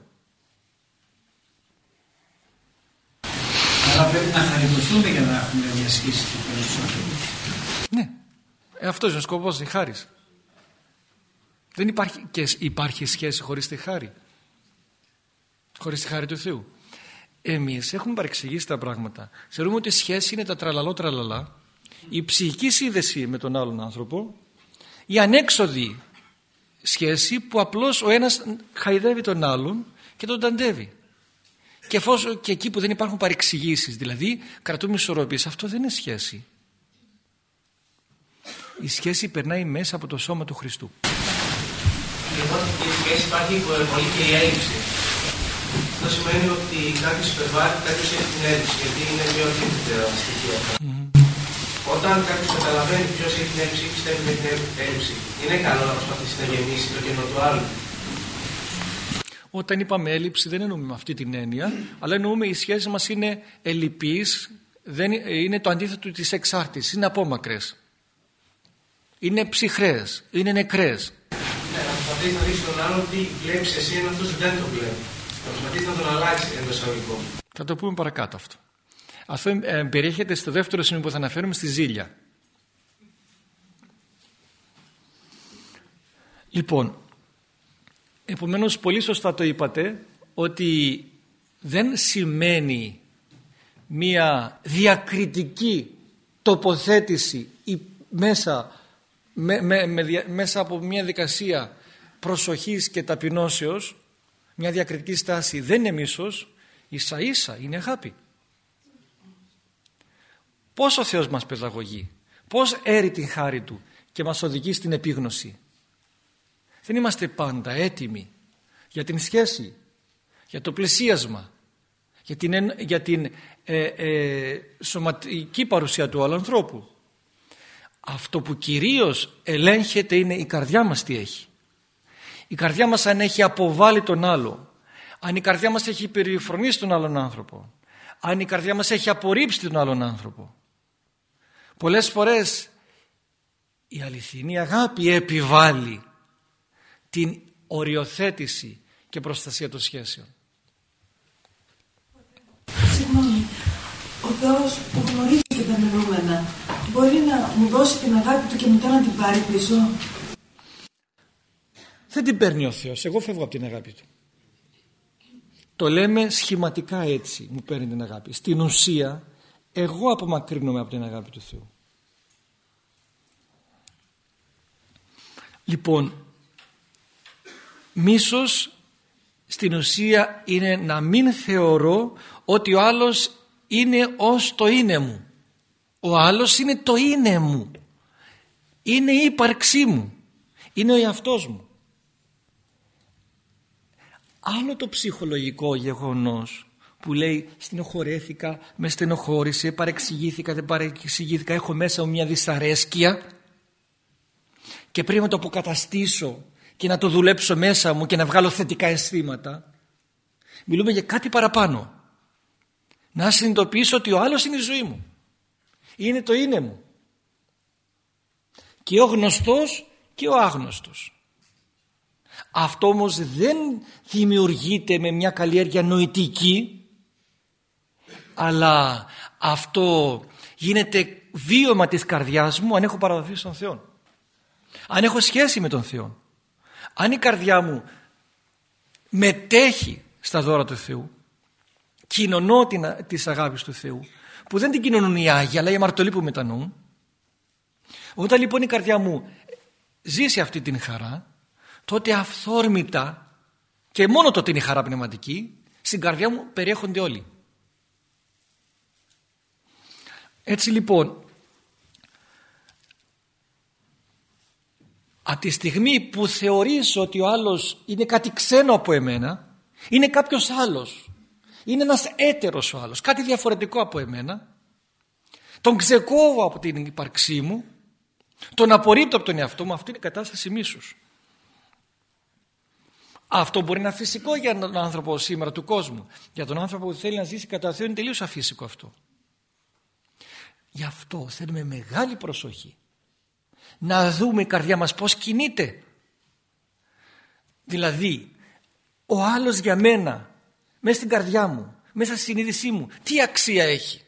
Αλλά πρέπει να χαριτωθούμε για να έχουμε διασχίσει και περισσότερο. Ναι. Ε, αυτός είναι ο σκοπός, η χάρη. Δεν υπάρχει, και υπάρχει σχέση χωρίς τη χάρη. Χωρίς τη χάρη του Θεού. Εμείς έχουμε παρεξηγήσει τα πράγματα. Θεωρούμε ότι η σχέση είναι τα τραλαλό τραλαλά, η ψυχική σύνδεση με τον άλλον άνθρωπο, η ανέξοδη σχέση που απλώς ο ένας χαϊδεύει τον άλλον και τον ταντεύει. Και, εφόσον, και εκεί που δεν υπάρχουν παρεξηγήσεις, δηλαδή κρατούμε ισορροπίες, αυτό δεν είναι σχέση. Η σχέση περνάει μέσα από το σώμα του Χριστού. Λοιπόν στην σχέση υπάρχει πολύ και η έλλειψη. Αυτό σημαίνει ότι κάποιος υπερβάλλει, κάποιος έχει την έλλειψη, γιατί είναι πιο αντίθετα στοιχεία. Όταν κάποιος καταλαβαίνει ποιος έχει την έλλειψη ή πιστεύει με την έλλειψη, είναι καλό να προσπαθήσει να γεμίσει το κενό του άλλου. Όταν είπαμε έλλειψη δεν εννοούμε με αυτή την έννοια, αλλά εννοούμε οι σχέσεις μας είναι ελλειπείς, δεν, είναι το αντίθετο της εξάρτησης, είναι απόμακρες. Είναι ψυχρές, είναι νεκρές. Ναι, να προσπαθείς να δεις τον άλλον τι βλέπεις εσύ, ενώ αυτός δεν το βλέπει. Να προσπαθείς να τον αλλάξεις εντός αγωγικών. Θα το πούμε παρακάτω αυτό. Αυτό ε, περιέχεται στο δεύτερο σημείο που θα αναφέρουμε στη ζήλια. Λοιπόν, επομένως πολύ σωστά το είπατε ότι δεν σημαίνει μία διακριτική τοποθέτηση ή μέσα, με, με, μέσα από μια δικασία προσοχής και ταπεινώσεως μια διακριτική στάση δεν είναι μίσος ίσα ίσα είναι αγάπη Πώς ο Θεός μας παιδαγωγεί, πώς έρει την χάρη Του και μας οδηγεί στην επίγνωση. Δεν είμαστε πάντα έτοιμοι για την σχέση, για το πλησίασμα, για την, για την ε, ε, σωματική παρουσία του άλλου ανθρώπου. Αυτό που κυρίως ελέγχεται είναι η καρδιά μας τι έχει. Η καρδιά μας αν έχει αποβάλει τον άλλο, αν η καρδιά μας έχει περιφρονήσει τον άλλον άνθρωπο, αν η καρδιά μας έχει απορρίψει τον άλλον άνθρωπο, Πολλές φορές η αληθινή αγάπη επιβάλλει την οριοθέτηση και προστασία των σχέσεων. Συγγνώμη, ο Θεός που γνωρίζει και τα μενούμενα μπορεί να μου δώσει την αγάπη του και μετά να την πάρει πίσω; Δεν την παίρνει ο Θεός, εγώ φεύγω από την αγάπη του. Το λέμε σχηματικά έτσι μου παίρνει την αγάπη. Στην ουσία εγώ απομακρύνομαι από την αγάπη του Θεού. Λοιπόν, μίσος στην ουσία είναι να μην θεωρώ ότι ο άλλος είναι ως το είναι μου. Ο άλλος είναι το είναι μου. Είναι η ύπαρξή μου. Είναι ο εαυτός μου. Άλλο το ψυχολογικό γεγονός που λέει στενοχωρέθηκα, με στενοχώρησε, παρεξηγήθηκα, δεν παρεξηγήθηκα, έχω μέσα μου μια δυσαρέσκεια και πρέπει να το αποκαταστήσω και να το δουλέψω μέσα μου και να βγάλω θετικά αισθήματα. Μιλούμε για κάτι παραπάνω. Να συνειδητοποιήσω ότι ο άλλος είναι η ζωή μου. Είναι το είναι μου. Και ο γνωστός και ο άγνωστος. Αυτό όμως δεν δημιουργείται με μια καλλιέργεια νοητική αλλά αυτό γίνεται βίωμα της καρδιάς μου αν έχω παραδοθεί στον Θεό αν έχω σχέση με τον Θεό αν η καρδιά μου μετέχει στα δώρα του Θεού κοινωνώ την, της αγάπης του Θεού που δεν την κοινωνούν οι Άγιοι αλλά οι αμαρτωλοί που μετανοούν όταν λοιπόν η καρδιά μου ζήσει αυτή την χαρά τότε αυθόρμητα και μόνο τότε είναι η χαρά πνευματική στην καρδιά μου περιέχονται όλοι. Έτσι λοιπόν από τη στιγμή που θεωρείς ότι ο άλλος είναι κάτι ξένο από εμένα είναι κάποιος άλλος είναι ένας έτερος ο άλλος κάτι διαφορετικό από εμένα τον ξεκόβω από την ύπαρξή μου τον απορρίπτω από τον εαυτό μου αυτή είναι η κατάσταση μίσους αυτό μπορεί να είναι φυσικό για τον άνθρωπο σήμερα του κόσμου για τον άνθρωπο που θέλει να ζήσει κατά Θεό είναι τελείως αφύσικο αυτό γι' αυτό θέλουμε μεγάλη προσοχή να δούμε η καρδιά μας πώς κινείται. Δηλαδή, ο άλλος για μένα, μέσα στην καρδιά μου, μέσα στη συνείδησή μου, τι αξία έχει;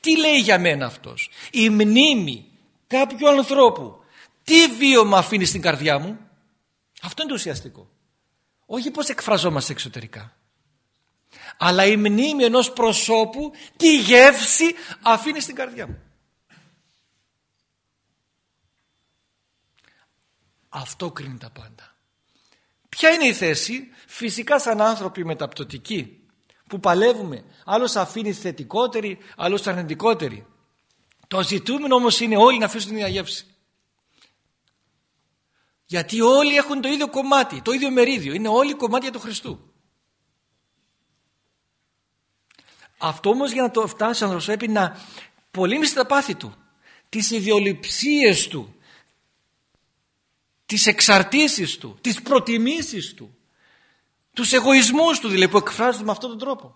Τι λέει για μένα αυτός; Η μνήμη κάποιου ανθρώπου, τι βίωμα αφήνει στην καρδιά μου; Αυτό είναι το ουσιαστικό. Όχι πώς εκφραζόμαστε εξωτερικά. Αλλά η μνήμη ενός προσώπου, τι γεύση αφήνει στην καρδιά μου. Αυτό κρίνει τα πάντα. Ποια είναι η θέση φυσικά σαν άνθρωποι μεταπτωτικοί που παλεύουμε. Άλλος αφήνει θετικότερη, άλλος αρνητικότερη. Το ζητούμενο όμως είναι όλοι να αφήσουν την ίδια Γιατί όλοι έχουν το ίδιο κομμάτι, το ίδιο μερίδιο. Είναι όλοι κομμάτια του Χριστού. Αυτό όμως για να το φτάσει ο άνθρωπος πρέπει να πολύμισει τα πάθη του, τις ιδιοληψίες του, τις εξαρτήσεις του, τις προτιμήσεις του, τους εγωισμούς του δηλαδή που εκφράζονται με αυτόν τον τρόπο.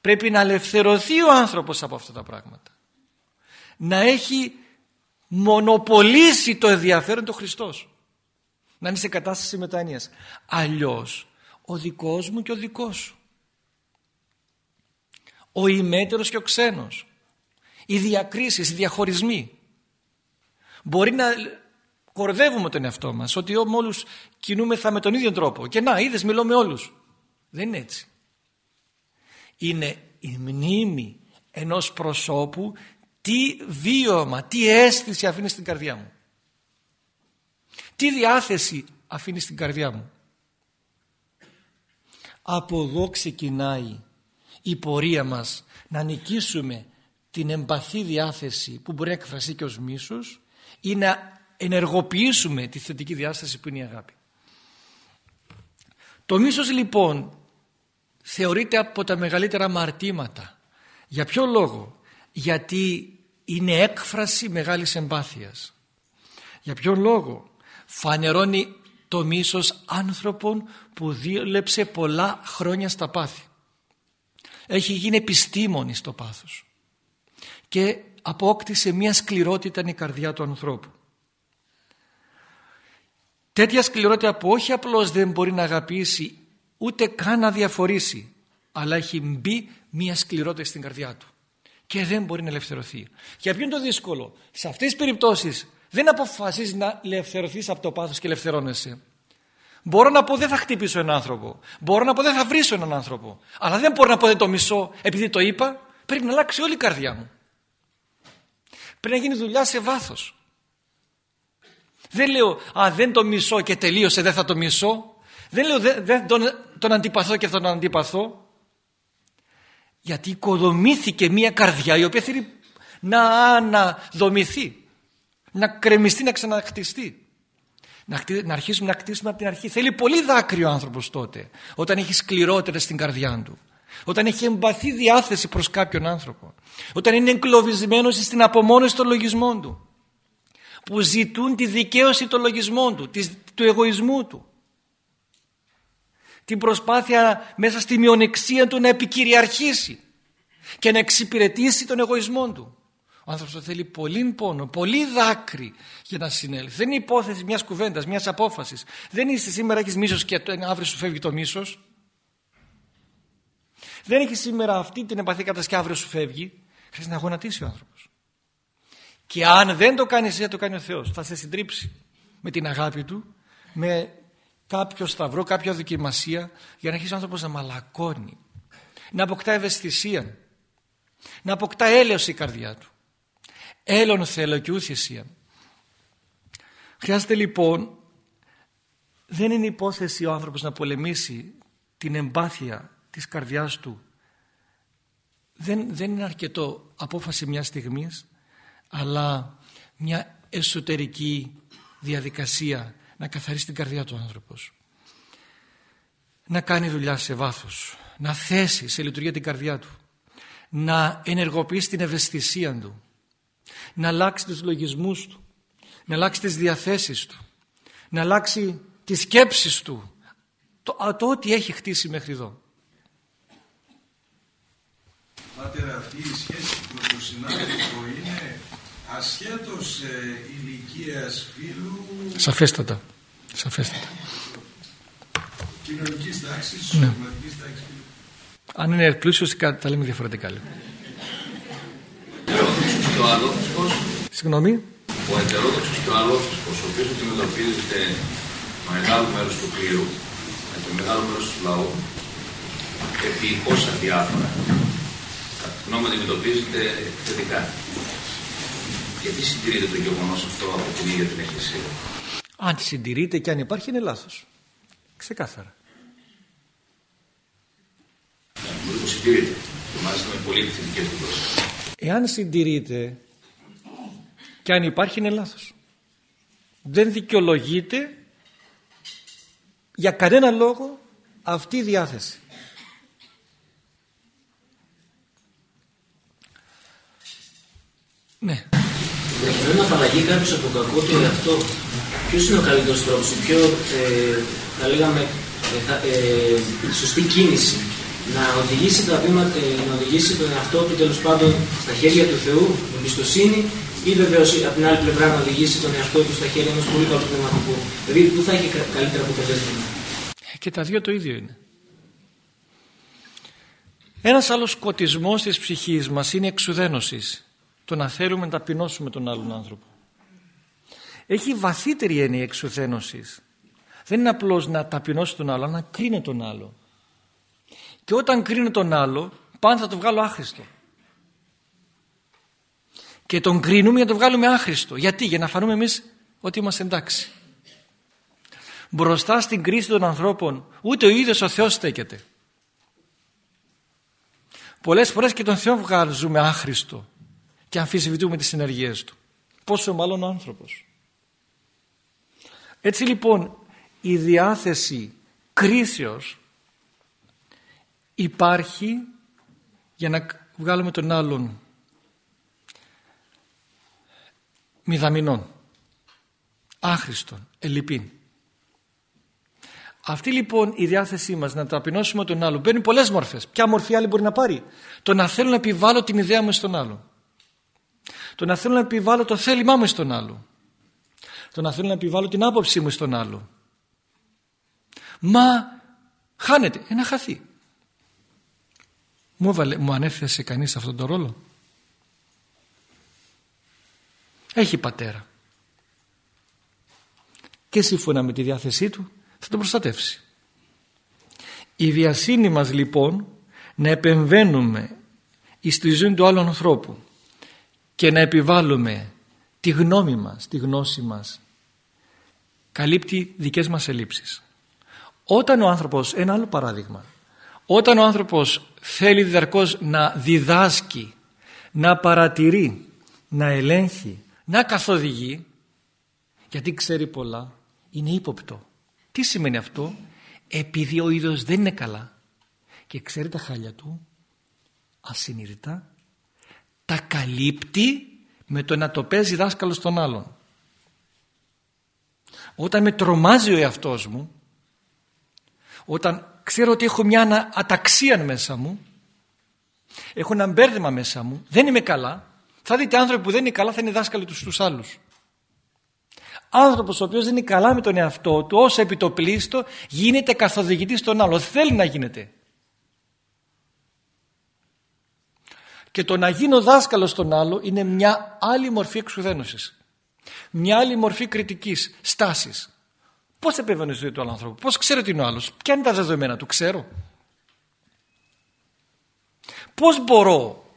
Πρέπει να ελευθερωθεί ο άνθρωπος από αυτά τα πράγματα. Να έχει μονοπολίσει το ενδιαφέρον του Χριστός. Να είναι σε κατάσταση μετάνοια. Αλλιώς ο δικός μου και ο δικός σου. Ο ημέτερος και ο ξένος. Οι διακρίσεις, οι διαχωρισμοί. Μπορεί να κορδεύουμε τον εαυτό μας ότι με όλους κινούμεθα με τον ίδιο τρόπο. Και να, είδες μιλώ με όλους. Δεν είναι έτσι. Είναι η μνήμη ενός προσώπου τι βίωμα, τι αίσθηση αφήνει στην καρδιά μου. Τι διάθεση αφήνει στην καρδιά μου; Από εδώ ξεκινάει η πορεία μας να νικήσουμε την εμπαθή διάθεση που μπορεί να εκφραστεί και ως μίσος ή να ενεργοποιήσουμε τη θετική διάσταση που είναι η αγάπη. Το μίσος λοιπόν θεωρείται από τα μεγαλύτερα μαρτήματα. Για ποιο λόγο; Γιατί είναι έκφραση μεγάλης εμπάθειας. Για ποιο λόγο; Φανερώνει το μίσος άνθρωπων που δίλεψε πολλά χρόνια στα πάθη. Έχει γίνει επιστήμονη στο πάθος. Και απόκτησε μια σκληρότητα η καρδιά του ανθρώπου. Τέτοια σκληρότητα που όχι απλώς δεν μπορεί να αγαπήσει ούτε καν να διαφορήσει αλλά έχει μπει μια σκληρότητα στην καρδιά του και δεν μπορεί να ελευθερωθεί. Για ποιο είναι το δύσκολο; Σε αυτές τις περιπτώσεις δεν αποφασίζεις να ελευθερωθείς από το πάθος και ελευθερώνεσαι. Μπορώ να πω δεν θα χτυπήσω έναν άνθρωπο. Μπορώ να πω δεν θα βρίσω έναν άνθρωπο. Αλλά δεν μπορώ να πω δεν το μισώ επειδή το είπα. Πρέπει να αλλάξει όλη η καρδιά μου. Πρέπει να γίνει δουλειά σε βάθος. Δεν λέω α δεν το μισώ και τελείωσε δεν θα το μισώ. Δεν λέω δεν τον, τον αντιπαθώ και θα τον αντιπαθώ. Γιατί οικοδομήθηκε μια καρδιά η οποία θέλει να αναδομηθεί. Να κρεμιστεί, να ξαναχτιστεί. Να, να αρχίσουμε να χτίσουμε από την αρχή. Θέλει πολύ δάκρυο ο άνθρωπος τότε. Όταν έχει σκληρότερα στην καρδιά του. Όταν έχει εμπαθή διάθεση προς κάποιον άνθρωπο. Όταν είναι εγκλωβισμένος στην απομόνωση των λογισμών του. Που ζητούν τη δικαίωση των λογισμών του. του εγωισμού του την προσπάθεια μέσα στη μειονεξία του να επικυριαρχήσει και να εξυπηρετήσει τον εγωισμό του. Ο άνθρωπος θέλει πολύ πόνο, πολύ δάκρυ για να συνέλθει. Δεν είναι υπόθεση μιας κουβέντας, μιας απόφασης. Δεν είσαι σήμερα έχεις μίσος και αύριο σου φεύγει το μίσος. Δεν έχεις σήμερα αυτή την εμπαθή κατάσταση και αύριο σου φεύγει. Χρειάζεται να γονατίσει ο άνθρωπος. Και αν δεν το κάνει εσύ, θα το κάνει ο Θεός. Θα σε συντρίψει με την αγάπη του, με κάποιο σταυρό, κάποια δοκιμασία για να αρχίσει ο άνθρωπος να μαλακώνει, να αποκτά ευαισθησία, να αποκτά έλεος η καρδιά του. Έλεον θέλω και ουθυσία. Χρειάζεται λοιπόν, δεν είναι υπόθεση ο άνθρωπος να πολεμήσει την εμπάθεια της καρδιάς του. Δεν, δεν είναι αρκετό απόφαση μιας στιγμής, αλλά μια εσωτερική διαδικασία να καθαρίσει την καρδιά του άνθρωπος. Να κάνει δουλειά σε βάθος, να θέσει σε λειτουργία την καρδιά του, να ενεργοποιήσει την ευαισθησία του, να αλλάξει τους λογισμούς του, να αλλάξει τις διαθέσεις του, να αλλάξει τις σκέψεις του, το, το ό,τι έχει χτίσει μέχρι εδώ. Πάτερ, αυτή η σχέση με τον συνάδελφο είναι ασχέτως ε, ηλικίας φίλου... Σαφέστατα. Σαφέστατα. Κοινωνικής τάξης, ναι. τάξης. Αν είναι πλούσιος, τα λέμε διαφορετικά. Λέμε. Και ο αλόφυσκος. Συγγνώμη. Ο ετερόδοξος και ο αλόφυσκος, ο οποίος αντιμετωπίζεται μεγάλο μέρος του κλήρου, με το μεγάλο μέρος του λαού, επί πόσα διάφορα. Κατά τη γνώμη αντιμετωπίζεται θετικά. Γιατί συντηρείται το γεγονός αυτό από την ίδια την Εκκλησία; Αν συντηρείται και αν υπάρχει είναι λάθος. Ξεκάθαρα. Μπορεί που συντηρείται. Και μάλιστα με πολύ επιθυμικές δηλώσεις. Εάν συντηρείται και αν υπάρχει είναι λάθος. Δεν δικαιολογείται για κανένα λόγο αυτή η διάθεση. Ναι. Προκειμένου να απαλλαγεί κάποιος από το κακό του εαυτό, ποιος είναι ο καλύτερος τρόπος, η πιο, ε, θα λέγαμε, ε, ε, σωστή κίνηση να οδηγήσει, τα βήματα, να οδηγήσει τον εαυτό του τέλος πάντων στα χέρια του Θεού, με εμπιστοσύνη, ή βεβαίως από την άλλη πλευρά να οδηγήσει τον εαυτό του στα χέρια ενός πολύ καλού πνευματικού. Δηλαδή, πού θα έχει καλύτερα αποτελέσματα. Και τα δύο το ίδιο είναι. Ένας άλλος σκοτισμός της ψυχής μας είναι εξουδένωσης. Το να θέλουμε να ταπεινώσουμε τον άλλον άνθρωπο. Έχει βαθύτερη έννοια εξουδένωσης. Δεν είναι απλώς να ταπεινώσει τον άλλο, αλλά να κρίνει τον άλλο. Και όταν κρίνω τον άλλο, πάντα θα το βγάλω άχρηστο. Και τον κρίνουμε για να το βγάλουμε άχρηστο. Γιατί, για να φανούμε εμείς ότι είμαστε εντάξει. Μπροστά στην κρίση των ανθρώπων, ούτε ο ίδιος ο Θεός στέκεται. Πολλές φορές και τον Θεό βγάζουμε άχρηστο και αμφισβητούμε τις συνεργίες του. Πόσο μάλλον ο άνθρωπος. Έτσι λοιπόν η διάθεση κρίσεως υπάρχει για να βγάλουμε τον άλλον μηδαμινών, άχρηστον, ελλειπήν. Αυτή λοιπόν η διάθεσή μας να ταπεινώσουμε τον άλλο παίρνει πολλές μορφές. Ποια μορφή άλλη μπορεί να πάρει; Το να θέλω να επιβάλλω την ιδέα μου στον άλλο. Το να θέλω να επιβάλλω το θέλημά μου στον άλλο. Το να θέλω να επιβάλλω την άποψή μου στον άλλο. Μα χάνεται. Ένα χαθεί. Μου, έβαλε, μου ανέφερε κανείς αυτόν τον ρόλο; Έχει πατέρα. Και σύμφωνα με τη διάθεσή του θα τον προστατεύσει. Η βιασύνη μας λοιπόν να επεμβαίνουμε στη ζωή του άλλου ανθρώπου και να επιβάλλουμε τη γνώμη μας, τη γνώση μας καλύπτει δικές μας ελλείψεις. Όταν ο άνθρωπος, ένα άλλο παράδειγμα, όταν ο άνθρωπος θέλει διαρκώς να διδάσκει, να παρατηρεί, να ελέγχει, να καθοδηγεί, γιατί ξέρει πολλά, είναι ύποπτο. Τι σημαίνει αυτό, επειδή ο ίδιος δεν είναι καλά και ξέρει τα χάλια του, ασυνειδητά, τα καλύπτει με το να το παίζει δάσκαλος στον άλλον. Όταν με τρομάζει ο εαυτός μου, όταν ξέρω ότι έχω μια αταξία μέσα μου, έχω ένα μπέρδεμα μέσα μου, δεν είμαι καλά, θα δείτε άνθρωποι που δεν είναι καλά θα είναι δάσκαλοι τους στους άλλους. Άνθρωπος ο οποίος δεν είναι καλά με τον εαυτό του, όσο επιτοπλίστο γίνεται καθοδηγητής στον άλλο. Θέλει να γίνεται. Και το να γίνω δάσκαλος στον άλλο είναι μια άλλη μορφή εξουδένωσης. Μια άλλη μορφή κριτικής, στάσης. Πώς επέμβανε στη ζωή του άλλου ανθρώπου, πώς ξέρω τι είναι ο άλλος, ποια είναι τα δεδομένα του, ξέρω. Πώς μπορώ,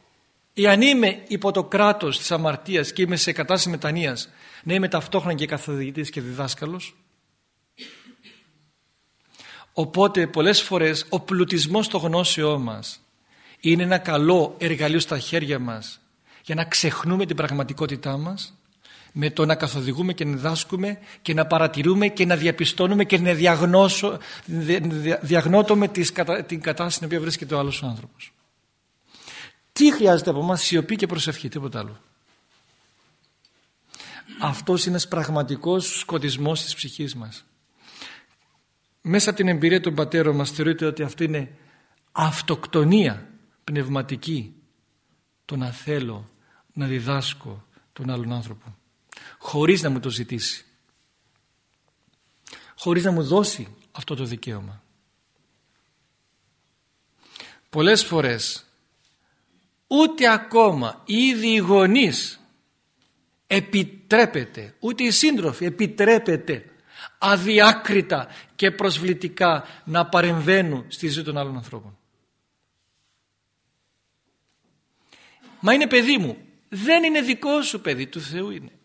εάν είμαι υπό το κράτος της αμαρτίας και είμαι σε κατάσταση μετανία, να είμαι ταυτόχρονα και καθοδηγητής και διδάσκαλος; Οπότε πολλές φορές ο πλουτισμός στο γνώσεό μας είναι ένα καλό εργαλείο στα χέρια μας για να ξεχνούμε την πραγματικότητά μας με το να καθοδηγούμε και να διδάσκουμε και να παρατηρούμε και να διαπιστώνουμε και να διαγνώσω, διαγνώτουμε την κατάσταση στην οποία βρίσκεται ο άλλος άνθρωπος. Τι χρειάζεται από εμάς σιωπή και προσευχή, τίποτα άλλο. Αυτός είναι ένας πραγματικός σκοτισμός της ψυχής μας. Μέσα από την εμπειρία των πατέρων μας θεωρείται ότι αυτό είναι αυτοκτονία πνευματική το να θέλω να διδάσκω τον άλλον άνθρωπο χωρίς να μου το ζητήσει. Χωρίς να μου δώσει αυτό το δικαίωμα. Πολλές φορές ούτε ακόμα ήδη οι γονείς επιτρέπεται ούτε οι σύντροφοι επιτρέπεται αδιάκριτα και προσβλητικά να παρεμβαίνουν στη ζωή των άλλων ανθρώπων. Μα είναι παιδί μου δεν είναι δικό σου παιδί του Θεού είναι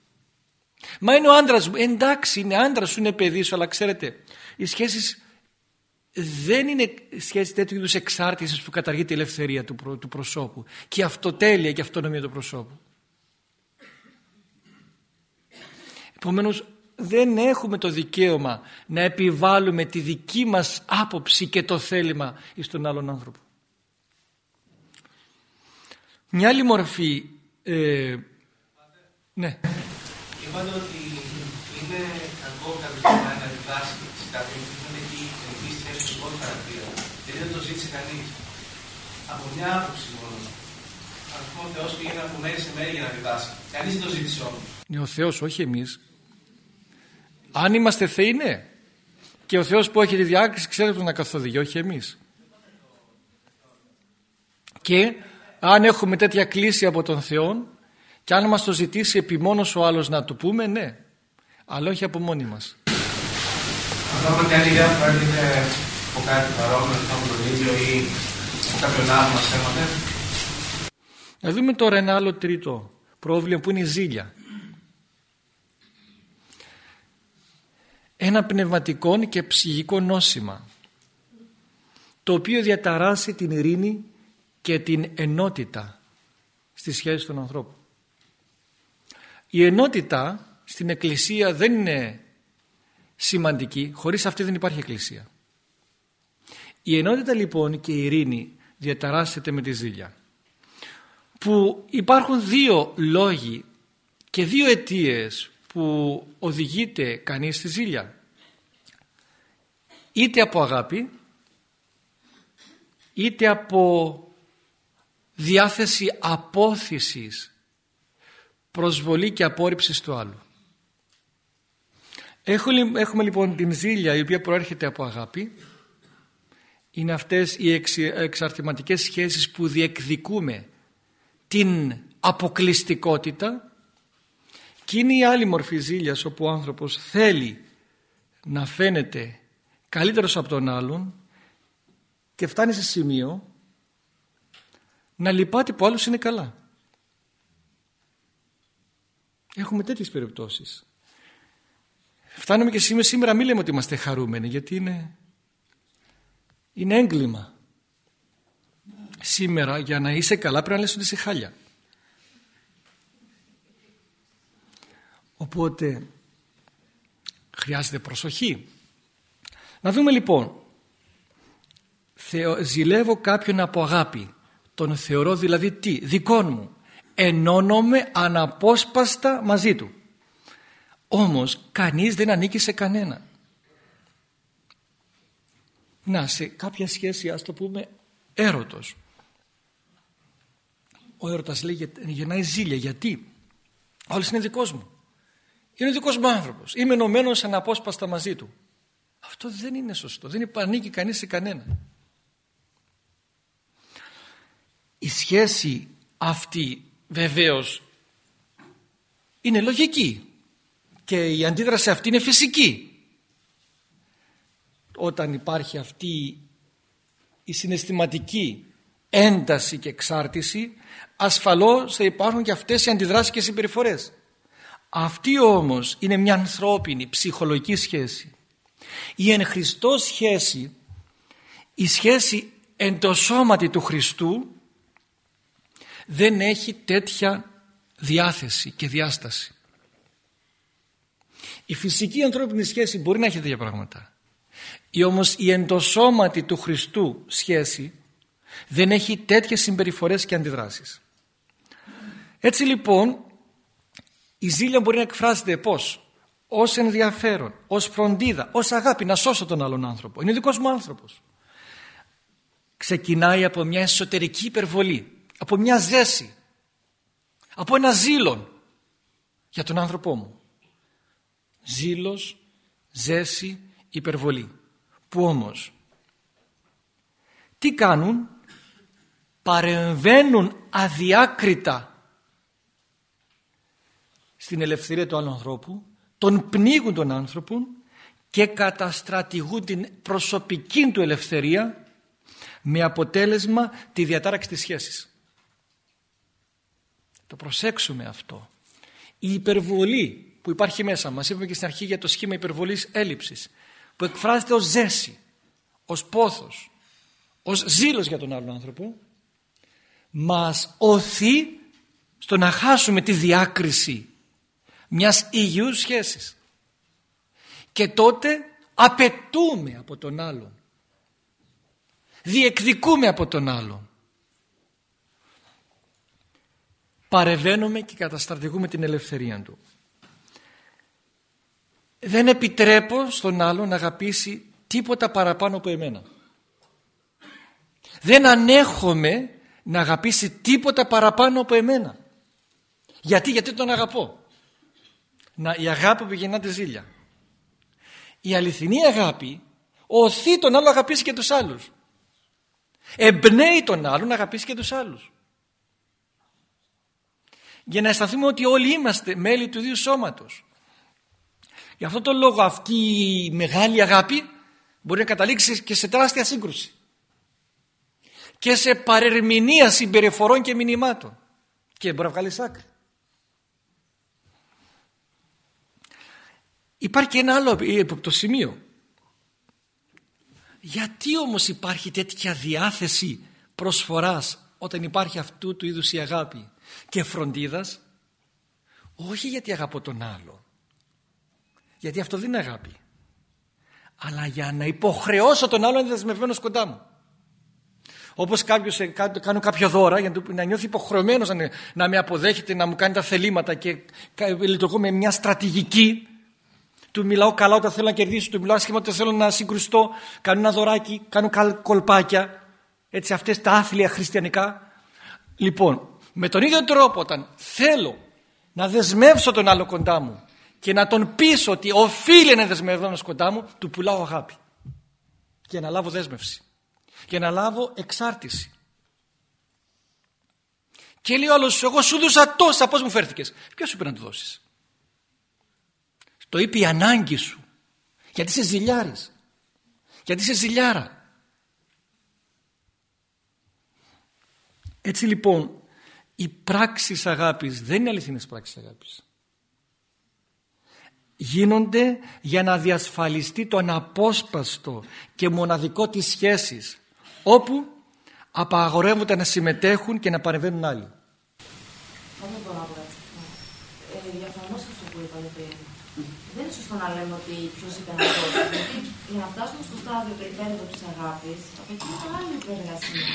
Μα είναι ο άντρας μου. Εντάξει, είναι άντρας σου, είναι παιδί σου, αλλά ξέρετε, οι σχέσεις δεν είναι σχέσει τέτοιου είδους εξάρτησης που καταργεί τη ελευθερία του, του προσώπου και η αυτοτέλεια και η αυτονομία του προσώπου. Επομένως, δεν έχουμε το δικαίωμα να επιβάλλουμε τη δική μας άποψη και το θέλημα στον άλλον άνθρωπο. Μια άλλη μορφή ε, ναι. Είπατε ότι είναι κακό κάποιο να διδάσκει σε κάποιον που είναι εκεί εκεί στη θέση του πρώτου χαρακτήρα. Γιατί δεν το ζήτησε κανείς. Από μια άποψη μόνο. Α πούμε, ο Θεός πήγαινε από μέρη σε μέρη για να διδάσκει. Κανείς δεν το ζήτησε όμως. Ναι, ο Θεός, όχι εμείς. Αν είμαστε θεοί, ναι. Και ο Θεός που έχει τη διάκριση ξέρει πώ να καθοδηγεί, όχι εμείς. Και αν έχουμε τέτοια κλίση από τον Θεό και αν μας το ζητήσει επιμόνως ο άλλος να το πούμε, ναι. Αλλά όχι από μόνοι μας. Αυτό με κάνει διάφορα έρχεται από κάτι παρόμοιο, από τον ίδιο ή από κάποιον άλλο μας θέματα. Να δούμε τώρα ένα άλλο τρίτο πρόβλημα που είναι η ζήλια. Ένα πνευματικό και ψυχικό νόσημα το οποίο διαταράσει την ειρήνη και την ενότητα στη σχέση των ανθρώπων. Η ενότητα στην εκκλησία δεν είναι σημαντική, χωρίς αυτή δεν υπάρχει εκκλησία. Η ενότητα λοιπόν και η ειρήνη διαταράσσεται με τη ζήλια. Που υπάρχουν δύο λόγοι και δύο αιτίες που οδηγείται κανείς στη ζήλια. Είτε από αγάπη, είτε από διάθεση απόθυσης προσβολή και απόρριψης στο άλλο. Έχουμε λοιπόν την ζήλια η οποία προέρχεται από αγάπη. Είναι αυτές οι εξαρτηματικές σχέσεις που διεκδικούμε την αποκλειστικότητα και είναι η άλλη μορφή ζήλιας όπου ο άνθρωπος θέλει να φαίνεται καλύτερος από τον άλλον και φτάνει σε σημείο να λυπάται που άλλος είναι καλά. Έχουμε τέτοιες περιπτώσεις. Φτάνουμε και σήμερα, σήμερα μην λέμε ότι είμαστε χαρούμενοι γιατί είναι, είναι έγκλημα. Σήμερα για να είσαι καλά πρέπει να λες ότι είσαι χάλια. Οπότε χρειάζεται προσοχή. Να δούμε λοιπόν. Ζηλεύω κάποιον από αγάπη. Τον θεωρώ δηλαδή τι, δικών μου ενώνομαι αναπόσπαστα μαζί του. Όμως κανείς δεν ανήκει σε κανένα. Να, σε κάποια σχέση ας το πούμε έρωτος. Ο έρωτας λέει γεννάει ζήλια. Γιατί; Όλος είναι δικός μου. Είναι δικός μου άνθρωπος. Είμαι ενωμένος αναπόσπαστα μαζί του. Αυτό δεν είναι σωστό. Δεν ανήκει κανείς σε κανένα. Η σχέση αυτή βεβαίως είναι λογική και η αντίδραση αυτή είναι φυσική. Όταν υπάρχει αυτή η συναισθηματική ένταση και εξάρτηση ασφαλώς θα υπάρχουν και αυτές οι αντιδράσεις και συμπεριφορές. Αυτή όμως είναι μια ανθρώπινη ψυχολογική σχέση. Η εν Χριστώ σχέση, η σχέση εντοσώματη του Χριστού δεν έχει τέτοια διάθεση και διάσταση. Η φυσική ανθρώπινη σχέση μπορεί να έχει τέτοια πράγματα. Η όμως η εντοσώματη του Χριστού σχέση δεν έχει τέτοιες συμπεριφορές και αντιδράσεις. Έτσι λοιπόν η ζήλια μπορεί να εκφράζεται πώς; Ως ενδιαφέρον, ως φροντίδα, ως αγάπη να σώσω τον άλλον άνθρωπο. Είναι δικός μου άνθρωπος. Ξεκινάει από μια εσωτερική υπερβολή από μια ζέση, από ένα ζήλον για τον άνθρωπό μου. Ζήλος, ζέση, υπερβολή. Που όμως; Τι κάνουν, παρεμβαίνουν αδιάκριτα στην ελευθερία του άλλου ανθρώπου, τον πνίγουν τον άνθρωπο και καταστρατηγούν την προσωπική του ελευθερία με αποτέλεσμα τη διατάραξη της σχέσης. Το προσέξουμε αυτό. Η υπερβολή που υπάρχει μέσα μας, είπαμε και στην αρχή για το σχήμα υπερβολής έλλειψης, που εκφράζεται ως ζέση, ως πόθος, ως ζήλος για τον άλλον άνθρωπο, μας οθεί στο να χάσουμε τη διάκριση μιας υγιούς σχέσης. Και τότε απαιτούμε από τον άλλον. Διεκδικούμε από τον άλλον. Παρεβαίνουμε και καταστρατηγούμε την ελευθερία του. Δεν επιτρέπω στον άλλον να αγαπήσει τίποτα παραπάνω από εμένα. Δεν ανέχομαι να αγαπήσει τίποτα παραπάνω από εμένα. Γιατί, γιατί τον αγαπώ; Να, η αγάπη που γεννάται ζήλια. Η αληθινή αγάπη οθεί τον άλλο να αγαπήσει και τους άλλους. Εμπνέει τον άλλο να αγαπήσει και τους άλλους. Για να αισθανθούμε ότι όλοι είμαστε μέλη του ίδιου σώματος. Γι' αυτό τον λόγο αυτή η μεγάλη αγάπη μπορεί να καταλήξει και σε τεράστια σύγκρουση και σε παρερμηνία συμπεριφορών και μηνυμάτων και μπορεί να βγάλει άκρη. Υπάρχει και ένα άλλο υποπτω σημείο. Γιατί όμως υπάρχει τέτοια διάθεση προσφοράς όταν υπάρχει αυτού του είδους η αγάπη; Και φροντίδας όχι γιατί αγαπώ τον άλλο γιατί αυτό δεν είναι αγάπη αλλά για να υποχρεώσω τον άλλο να είναι δεσμευμένος κοντά μου όπως κάποιος ε, κάνω κάποιο δώρα για να νιώθει υποχρεωμένος να με αποδέχεται, να μου κάνει τα θελήματα και λειτουργώ με μια στρατηγική του μιλάω καλά όταν θέλω να κερδίσω, του μιλάω άσχημα όταν θέλω να συγκρουστώ, κάνω ένα δωράκι, κάνω κολπάκια, έτσι αυτές τα άθλια χριστιανικά. Λοιπόν, με τον ίδιο τρόπο όταν θέλω να δεσμεύσω τον άλλο κοντά μου και να τον πείσω ότι οφείλει να είναι δεσμευμένος κοντά μου, του πουλάω αγάπη και να λάβω δέσμευση και να λάβω εξάρτηση. Και λέει ο άλλος, εγώ σου δώσα τόσα, πώς μου φέρθηκες; Ποιος σου είπε να του δώσεις; Το είπε η ανάγκη σου. Γιατί είσαι ζηλιάρης. Γιατί είσαι ζηλιάρα. Έτσι λοιπόν, οι πράξεις αγάπης δεν είναι αληθινές πράξεις αγάπης. Γίνονται για να διασφαλιστεί το αναπόσπαστο και μοναδικό της σχέσης όπου απαγορεύονται να συμμετέχουν και να παρεμβαίνουν άλλοι. Ε, διαφωνώ σε αυτό που είπατε πριν. Δεν είναι σωστό να λέμε ότι ποιος είπε να δώσει. Γιατί για να φτάσουμε στο στάδιο του υπέρεδου της αγάπης, απαιτείται άλλη υπεργασία.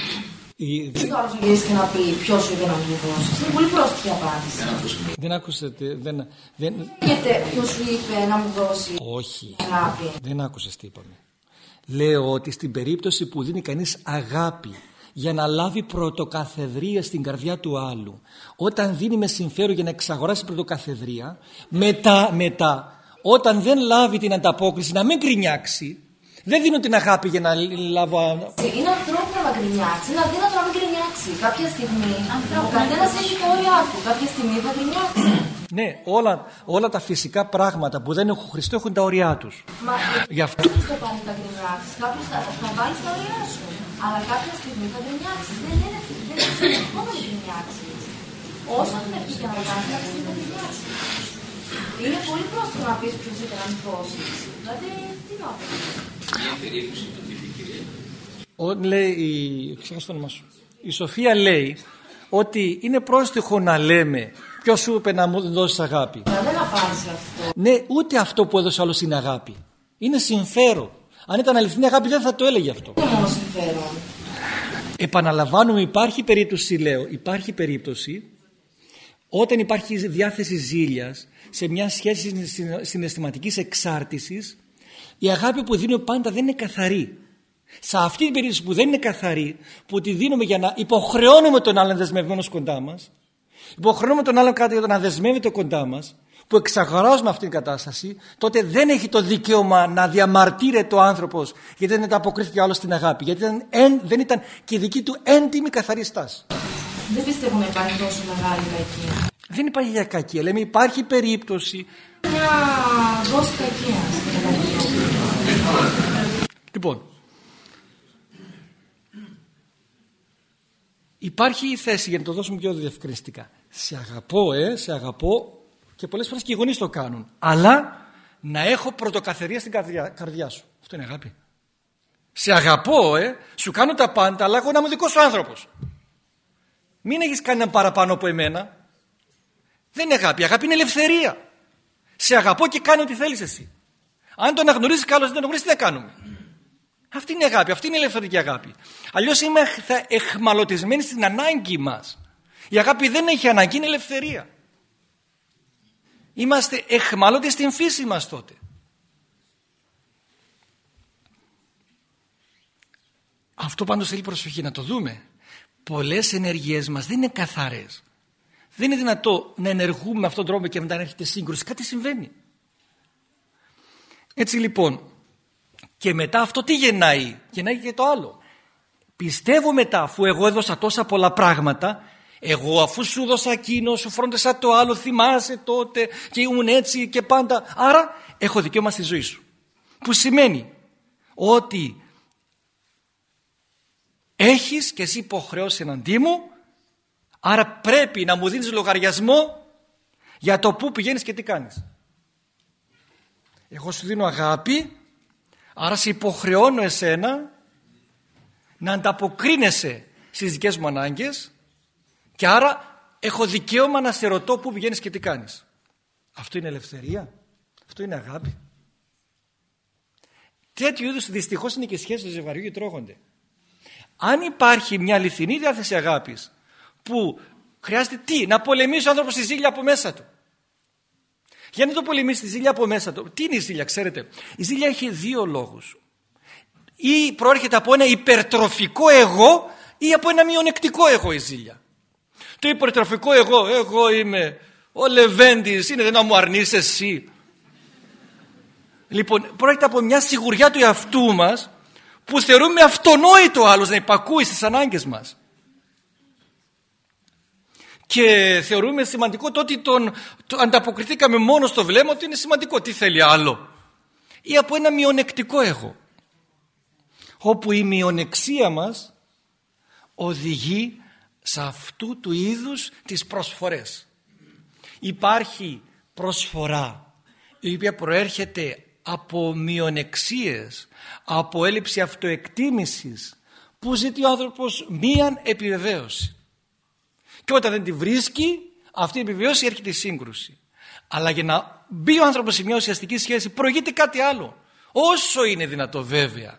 Η... Δεν το άλλο γυρίσει και να πει ποιος σου είπε να μου δώσει. Είναι πολύ πρόστιχη απάντηση. Δεν άκουσατε. Δεν, δεν... ποιος σου είπε να μου δώσει Όχι. αγάπη. Δεν άκουσε τι είπαμε λέω ότι στην περίπτωση που δίνει κανείς αγάπη για να λάβει πρωτοκαθεδρία στην καρδιά του άλλου όταν δίνει με συμφέρον για να εξαγοράσει πρωτοκαθεδρία μετά, μετά όταν δεν λάβει την ανταπόκριση να μην κρινιάξει δεν δίνω την αγάπη για να λάβω. Είναι ανθρώπινο να γκρινιάξει. Είναι αδύνατο να μην γκρινιάξει. Κάποια στιγμή ο καθένα έχει τα όρια του. Κάποια στιγμή θα γκρινιάξει. Ναι, όλα, όλα τα φυσικά πράγματα που δεν έχουν Χριστό έχουν τα όρια τους. Μα Γι' αυτό. Δεν θα πάρει τα γκρινιάξει. Κάποιος θα, θα βάλεις τα όρια σου. Αλλά κάποια στιγμή θα γκρινιάξει. Δεν είναι δεν είναι γκρινιάξει. Όσο την αρχή να κάνει, κάποια στιγμή θα γκρινιάξει. Είναι πολύ πρόστιμο να πεις ποιος ήταν να δώσει. Δηλαδή, τι να ο, λέει, ξέχασα το όνομα σου. Η Σοφία λέει ότι είναι πρόστιχο να λέμε ποιος σου είπε να μου δώσεις αγάπη. δεν απάντησε αυτό. Ναι, ούτε αυτό που έδωσε άλλος είναι αγάπη. Είναι συμφέρον. Αν ήταν αληθινή αγάπη δεν θα το έλεγε αυτό. Είναι μόνο συμφέρον. Επαναλαμβάνουμε υπάρχει περίπτωση λέω, υπάρχει περίπτωση όταν υπάρχει διάθεση ζήλιας σε μια σχέση συναισθηματικής εξάρτησης η αγάπη που δίνουμε πάντα δεν είναι καθαρή. Σε αυτή την περίπτωση που δεν είναι καθαρή, που τη δίνουμε για να υποχρεώνουμε τον άλλον δεσμευμένο κοντά μας, υποχρεώνουμε τον άλλον κάτι για να δεσμεύεται κοντά μας, που εξαγοράζουμε αυτή την κατάσταση, τότε δεν έχει το δικαίωμα να διαμαρτύρεται ο άνθρωπος γιατί δεν ανταποκρίθηκε άλλο στην αγάπη. Γιατί δεν, δεν ήταν και η δική του έντιμη καθαρή στάση. Δεν πιστεύω να υπάρχει τόσο μεγάλη κακία. Δεν υπάρχει για κακία. Λέμε υπάρχει περίπτωση. Μια δόση κακία. Λοιπόν, υπάρχει η θέση για να το δώσουμε πιο διευκρινιστικά. Σε αγαπώ, ε, σε αγαπώ και πολλές φορές και οι γονείς το κάνουν. Αλλά να έχω πρωτοκαθερία στην καρδιά, καρδιά σου. Αυτό είναι αγάπη. Σε αγαπώ, ε, σου κάνω τα πάντα, αλλά έχω να είμαι δικός σου άνθρωπος. Μην έχεις κάνει ένα παραπάνω από εμένα. Δεν είναι αγάπη. Αγάπη είναι ελευθερία. Σε αγαπώ και κάνει ό,τι θέλεις εσύ. Αν τον αναγνωρίζει καλό, δεν τον γνωρίζει, τι θα κάνουμε; Αυτή είναι η αγάπη, αυτή είναι η ελευθερική αγάπη. Αλλιώς είμαστε εχμαλωτισμένοι στην ανάγκη μας. Η αγάπη δεν έχει ανάγκη, είναι ελευθερία. Είμαστε εχμαλώτες στην φύση μας τότε. Αυτό πάντως θέλει προσοχή να το δούμε. Πολλές ενεργειές μας δεν είναι καθαρές. Δεν είναι δυνατό να ενεργούμε με αυτόν τον τρόπο και μετά να έρχεται σύγκρουση. Κάτι συμβαίνει. Έτσι λοιπόν, και μετά αυτό τι γεννάει; Γεννάει και το άλλο. Πιστεύω μετά, αφού εγώ έδωσα τόσα πολλά πράγματα, εγώ αφού σου δώσα εκείνο, σου φρόντισα το άλλο, θυμάσαι τότε και ήμουν έτσι και πάντα. Άρα έχω δικαίωμα στη ζωή σου. Που σημαίνει ότι έχεις και εσύ υποχρεώσεις εναντί μου, άρα πρέπει να μου δίνεις λογαριασμό για το πού πηγαίνεις και τι κάνεις. Εγώ σου δίνω αγάπη, άρα σε υποχρεώνω εσένα να ανταποκρίνεσαι στις δικές μου ανάγκες και άρα έχω δικαίωμα να σε ρωτώ πού πηγαίνεις και τι κάνεις. Αυτό είναι ελευθερία. Αυτό είναι αγάπη. Τέτοιου είδους δυστυχώς είναι και σχέσεις του ζευγαριού και τρώγονται. Αν υπάρχει μια αληθινή διάθεση αγάπης που χρειάζεται τι, να πολεμήσει ο άνθρωπος τη ζήλια από μέσα του. Για να το πολεμήσει τη ζήλια από μέσα του. Τι είναι η ζήλια, ξέρετε; Η ζήλια έχει δύο λόγους. Ή προέρχεται από ένα υπερτροφικό εγώ ή από ένα μειονεκτικό εγώ η ζήλια. Το υπερτροφικό εγώ, εγώ είμαι ο Λεβέντης, είναι να μου αρνείς εσύ. Λοιπόν, πρόκειται από μια σιγουριά του εαυτού μας που θεωρούμε αυτονόητο άλλος να υπακούει στις ανάγκες μας. Και θεωρούμε σημαντικό το ότι τον, το ανταποκριθήκαμε μόνο στο βλέμμα ότι είναι σημαντικό. Τι θέλει άλλο; Ή από ένα μειονεκτικό εγώ. Όπου η μειονεξία μας οδηγεί σε αυτού του είδους τις προσφορές. Υπάρχει προσφορά η οποία προέρχεται από μειονεξίες, από έλλειψη αυτοεκτίμησης που ζητεί ο άνθρωπος μίαν επιβεβαίωση. Και όταν δεν τη βρίσκει αυτή η επιβεβαίωση έρχεται η σύγκρουση. Αλλά για να μπει ο άνθρωπος σε μια ουσιαστική σχέση προηγείται κάτι άλλο. Όσο είναι δυνατό βέβαια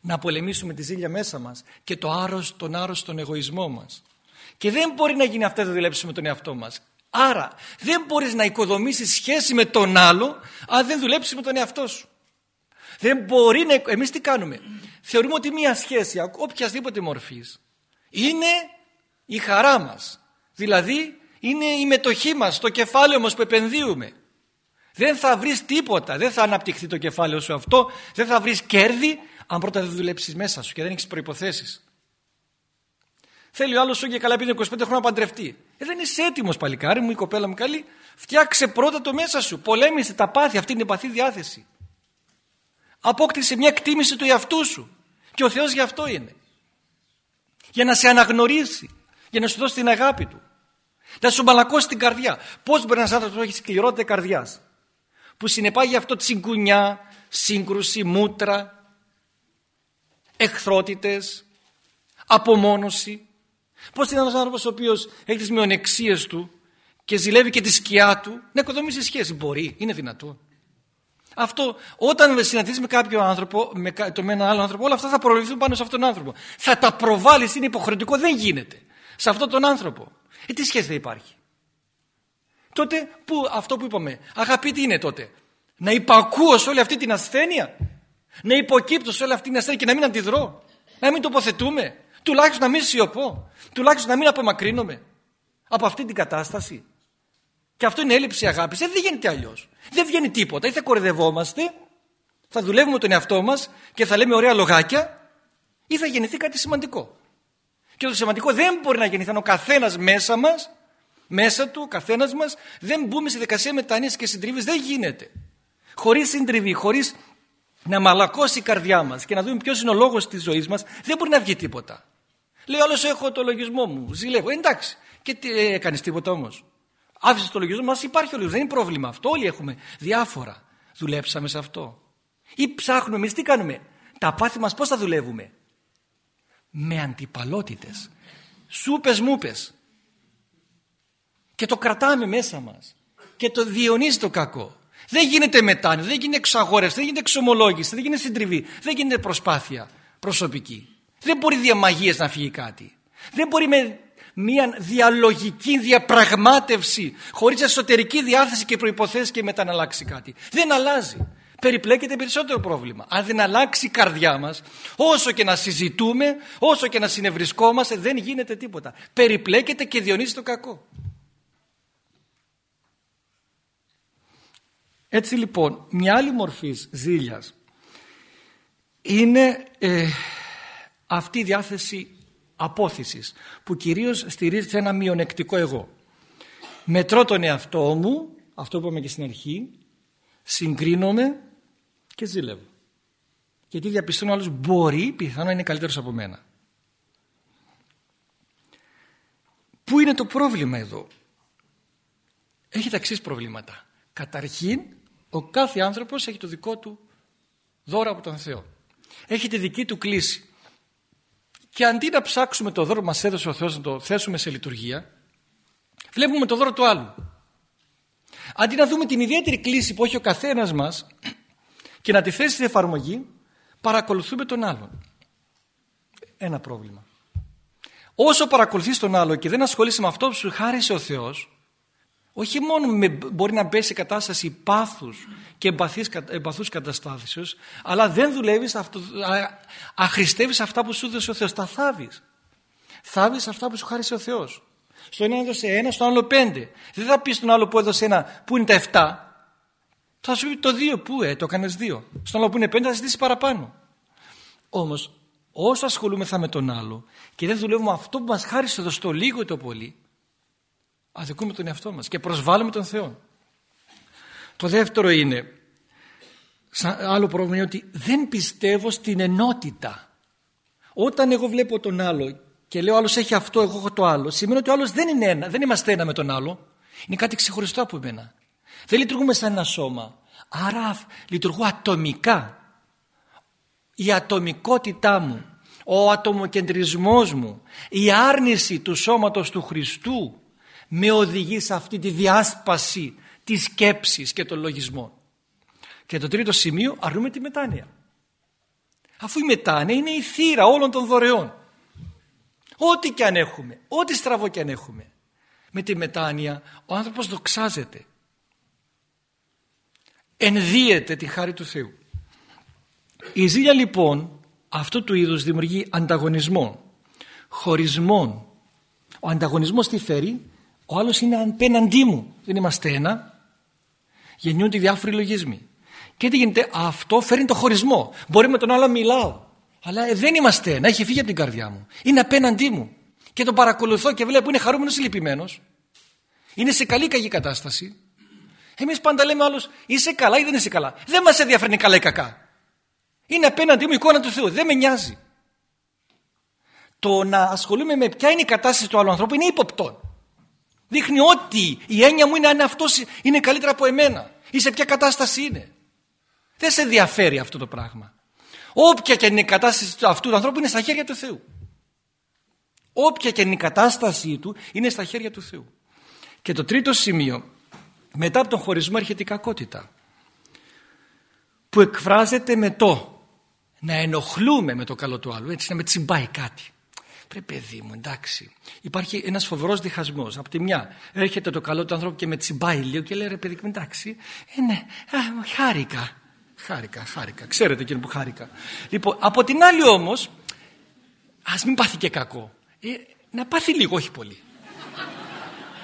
να πολεμήσουμε τη ζήλια μέσα μας και το άρρωστο, τον άρρωστον εγωισμό μας. Και δεν μπορεί να γίνει αυτό να δουλέψουμε τον εαυτό μας. Άρα δεν μπορείς να οικοδομήσεις σχέση με τον άλλο αν δεν δουλέψεις με τον εαυτό σου. Δεν μπορεί να... Εμείς τι κάνουμε; Θεωρούμε ότι μια σχέση οποιασδήποτε μορφής είναι η χαρά μας. Δηλαδή είναι η μετοχή μας, το κεφάλαιο μας που επενδύουμε. Δεν θα βρεις τίποτα, δεν θα αναπτυχθεί το κεφάλαιο σου αυτό, δεν θα βρεις κέρδη αν πρώτα δεν δουλέψεις μέσα σου και δεν έχεις προποθέσει. Θέλει ο άλλος σου και καλά πει 25 χρόνια να παντρευτεί. Ε, δεν είσαι έτοιμος, παλικάρι μου, η κοπέλα μου καλή. Φτιάξε πρώτα το μέσα σου. Πολέμησε τα πάθη, αυτή είναι η παθή διάθεση. Απόκτησε μια εκτίμηση του εαυτού σου. Και ο Θεός γι' αυτό είναι. Για να σε αναγνωρίσει. Για να σου δώσει την αγάπη του. Να σου μαλακώσει την καρδιά. Πώς μπορεί ένας άνθρωπος που έχει σκληρότητα καρδιάς. Που συνεπάγει αυτό τσιγκουνιά, σύγκρουση, μούτρα, εχθρότητες, απομόνωση. Πώς είναι ένας άνθρωπος ο οποίος έχει τις μειονεξίες του και ζηλεύει και τη σκιά του να οικοδομήσει σχέση. Μπορεί, είναι δυνατό. Αυτό όταν συναντήσεις με κάποιον άνθρωπο, με, το με έναν άλλο άνθρωπο, όλα αυτά θα προβληθούν πάνω σε αυτόν τον άνθρωπο. Θα τα προβάλλεις, είναι υποχρεωτικό, δεν γίνεται. Σε αυτόν τον άνθρωπο. Ε, τι σχέση θα υπάρχει; Τότε που αυτό που είπαμε, αγαπητή είναι τότε; Να υπακούω σε όλη αυτή την ασθένεια; Να υποκύπτω σε όλη αυτή την ασθένεια και να μην αντιδρώ; Να μην τοποθετούμε; Τουλάχιστον να μην σιωπώ. Τουλάχιστον να μην απομακρύνομαι από αυτή την κατάσταση. Και αυτό είναι έλλειψη αγάπης. Ε, δεν γίνεται αλλιώς. Δεν βγαίνει τίποτα. Ή θα κορεδευόμαστε, θα δουλεύουμε τον εαυτό μας και θα λέμε ωραία λογάκια, ή θα γεννηθεί κάτι σημαντικό. Και το σημαντικό δεν μπορεί να γεννηθεί αν ο καθένας μέσα μας, μέσα του, ο καθένας μας, δεν μπούμε σε δικασία μετάνοια και συντριβής. Δεν γίνεται. Χωρίς συντριβή, χωρίς να μαλακώσει η καρδιά μας και να δούμε ποιος είναι ο λόγος της ζωής μας, δεν μπορεί να βγει τίποτα. Λέει όλος έχω το λογισμό μου, ζηλεύω. Ε, εντάξει. Και τι ε, έκανες τίποτα όμως. Άφησες το λογισμό μας, υπάρχει ο λογισμός, δεν είναι πρόβλημα αυτό. Όλοι έχουμε διάφορα. Δουλέψαμε σε αυτό. Ή ψάχνουμε εμείς τι κάνουμε. Τα πάθη μας πώς θα δουλεύουμε. Με αντιπαλότητες. Σούπες μούπες. Και το κρατάμε μέσα μας. Και το διονύζει το κακό. Δεν γίνεται μετάνοια, δεν γίνεται εξαγόρευση, δεν γίνεται εξομολόγηση, δεν γίνεται συντριβή, δεν γίνεται προσπάθεια προσωπική. Δεν μπορεί διαμαγείας να φύγει κάτι. Δεν μπορεί με μια διαλογική διαπραγμάτευση χωρίς εσωτερική διάθεση και προϋποθέσεις και μετά να αλλάξει κάτι. Δεν αλλάζει. Περιπλέκεται περισσότερο πρόβλημα. Αν δεν αλλάξει η καρδιά μας, όσο και να συζητούμε, όσο και να συνευρισκόμαστε, δεν γίνεται τίποτα. Περιπλέκεται και διονύζει το κακό. Έτσι λοιπόν, μια άλλη μορφή ζήλιας είναι ε, αυτή η διάθεση απόθυσης που κυρίως στηρίζεται σε ένα μειονεκτικό εγώ. Μετρώ τον εαυτό μου, αυτό που είπαμε και στην αρχή, συγκρίνομαι και ζήλευω. Γιατί διαπιστώνω άλλος μπορεί πιθανό να είναι καλύτερος από μένα. Πού είναι το πρόβλημα εδώ; Έχει τα εξής προβλήματα. Καταρχήν, ο κάθε άνθρωπος έχει το δικό του δώρο από τον Θεό. Έχει τη δική του κλίση. Και αντί να ψάξουμε το δώρο που μας έδωσε ο Θεός να το θέσουμε σε λειτουργία, βλέπουμε το δώρο του άλλου. Αντί να δούμε την ιδιαίτερη κλίση που έχει ο καθένας μας και να τη θέσει στην εφαρμογή, παρακολουθούμε τον άλλον. Ένα πρόβλημα. Όσο παρακολουθείς τον άλλο και δεν ασχολείσαι με αυτό που σου χάρισε ο Θεός, όχι μόνο με, μπορεί να μπει σε κατάσταση πάθους και εμπαθής, εμπαθούς καταστάσεως, αλλά δεν δουλεύεις, αυτό, αχρηστεύεις αυτά που σου έδωσε ο Θεός. Τα θάβεις. Θάβεις αυτά που σου χάρισε ο Θεός. Στο ένα έδωσε ένα, στο άλλο πέντε. Δεν θα πεις στον άλλο που έδωσε ένα, που είναι τα εφτά. Θα σου πει το δύο, πού ε, το έκανες δύο. Στον άλλο που είναι πέντε θα ζητήσει παραπάνω. Όμως, όσο ασχολούμεθα με τον άλλο και δεν δουλεύουμε αυτό που μας χάρισε εδώ στο λίγο ή το πολύ, αδικούμε τον εαυτό μας και προσβάλλουμε τον Θεό. Το δεύτερο είναι, άλλο πρόβλημα είναι ότι δεν πιστεύω στην ενότητα. Όταν εγώ βλέπω τον άλλο και λέω άλλος έχει αυτό, εγώ έχω το άλλο, σημαίνει ότι ο άλλος δεν είναι ένα, δεν είμαστε ένα με τον άλλο. Είναι κάτι ξεχωριστό από εμένα. Δεν λειτουργούμε σαν ένα σώμα. Άρα λειτουργώ ατομικά. Η ατομικότητά μου, ο ατομοκεντρισμός μου, η άρνηση του σώματος του Χριστού με οδηγεί σε αυτή τη διάσπαση της σκέψης και των λογισμών. Και το τρίτο σημείο αρνούμε τη μετάνοια. Αφού η μετάνοια είναι η θύρα όλων των δωρεών. Ό,τι και αν έχουμε, ό,τι στραβό και αν έχουμε. Με τη μετάνοια ο άνθρωπος δοξάζεται. Ενδύεται τη χάρη του Θεού. Η ζήλια λοιπόν αυτού του είδους δημιουργεί ανταγωνισμό, χωρισμό. Ο ανταγωνισμός τι φέρει, ο άλλος είναι απέναντί μου. Δεν είμαστε ένα. Γεννιούνται διάφοροι λογισμοί. Και τι γίνεται, αυτό φέρνει το χωρισμό. Μπορεί με τον άλλο μιλάω. Αλλά δεν είμαστε ένα, έχει φύγει από την καρδιά μου. Είναι απέναντί μου. Και τον παρακολουθώ και βλέπω είναι χαρούμενος ή λυπημένος. Είναι σε καλή ή κακή κατάσταση. Εμείς πάντα λέμε άλλος, είσαι καλά ή δεν είσαι καλά. Δεν μας ενδιαφέρει καλά ή κακά. Είναι απέναντί μου η εικόνα του Θεού. Δεν με νοιάζει. Το να ασχολούμαι με ποια είναι η κατάσταση του άλλου ανθρώπου είναι ύποπτο. Δείχνει ότι η έννοια μου είναι αν αυτός είναι καλύτερα από εμένα ή σε ποια κατάσταση είναι. Δεν σε ενδιαφέρει αυτό το πράγμα. Όποια και είναι η κατάσταση αυτού του ανθρώπου είναι στα χέρια του Θεού. Όποια και είναι η κατάσταση του είναι στα χέρια του Θεού. Και το τρίτο σημείο, μετά από τον χωρισμό έρχεται η κακότητα. Που εκφράζεται με το να ενοχλούμε με το καλό του άλλου, έτσι να με τσιμπάει κάτι. Πρέπει παιδί μου, εντάξει. Υπάρχει ένας φοβερός διχασμός. Από τη μια έρχεται το καλό του ανθρώπου και με τσιμπάει λίγο και λέει ρε παιδί μου, εντάξει. Ε, ναι, α, χάρηκα. Χάρηκα, χάρηκα. Ξέρετε εκείνο που χάρηκα. Λοιπόν, από την άλλη όμως, ας μην πάθει και κακό. Ε, να πάθει λίγο, όχι πολύ.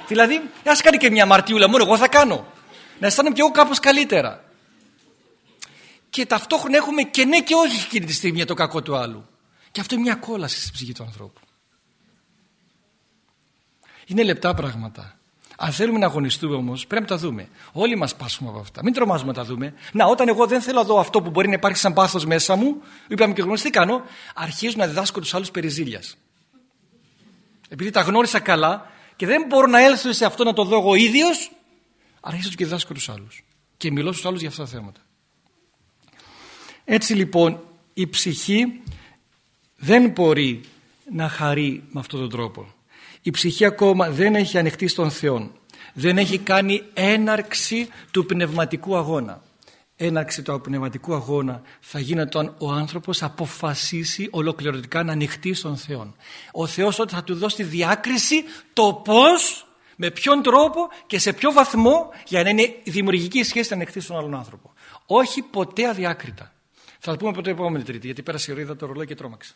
δηλαδή, ας κάνει και μια μαρτιούλα, μόνο εγώ θα κάνω. Να αισθάνομαι κι εγώ κάπως καλύτερα. Και ταυτόχρονα έχουμε και ναι και όχι εκείνη τη στιγμή για το κακό του άλλου. Και αυτό είναι μια κόλαση στη ψυχή του ανθρώπου. Είναι λεπτά πράγματα. Αν θέλουμε να αγωνιστούμε όμως, πρέπει να τα δούμε. Όλοι μας πάσχουμε από αυτά. Μην τρομάζουμε να τα δούμε. Να, όταν εγώ δεν θέλω να δω αυτό που μπορεί να υπάρχει σαν πάθος μέσα μου, είπαμε και γνωστή κάνω, αρχίζω να διδάσκω τους άλλους περί ζήλιας. Επειδή τα γνώρισα καλά και δεν μπορώ να έλθω σε αυτό να το δω εγώ ίδιος, αρχίζω και διδάσκω τους άλλους. Και μιλώ στους άλλους για αυτά τα θέματα. Έτσι λοιπόν η ψυχή δεν μπορεί να χαρεί με αυτόν τον τρόπο. Η ψυχή ακόμα δεν έχει ανοιχτεί στον Θεό. δεν έχει κάνει έναρξη του πνευματικού αγώνα έναρξη του πνευματικού αγώνα θα γίνει όταν ο άνθρωπος αποφασίσει ολοκληρωτικά να ανοιχτεί στον Θεό. Ο Θεός ότι θα του δώσει τη διάκριση το πώς, με ποιον τρόπο και σε ποιο βαθμό για να είναι δημιουργική σχέση να ανοιχτεί στον άλλον άνθρωπο. Όχι ποτέ αδιάκριτα. Θα το πούμε από το επόμενη τρίτη γιατί πέρασε η ώρα, το ρολόι και τρόμαξα.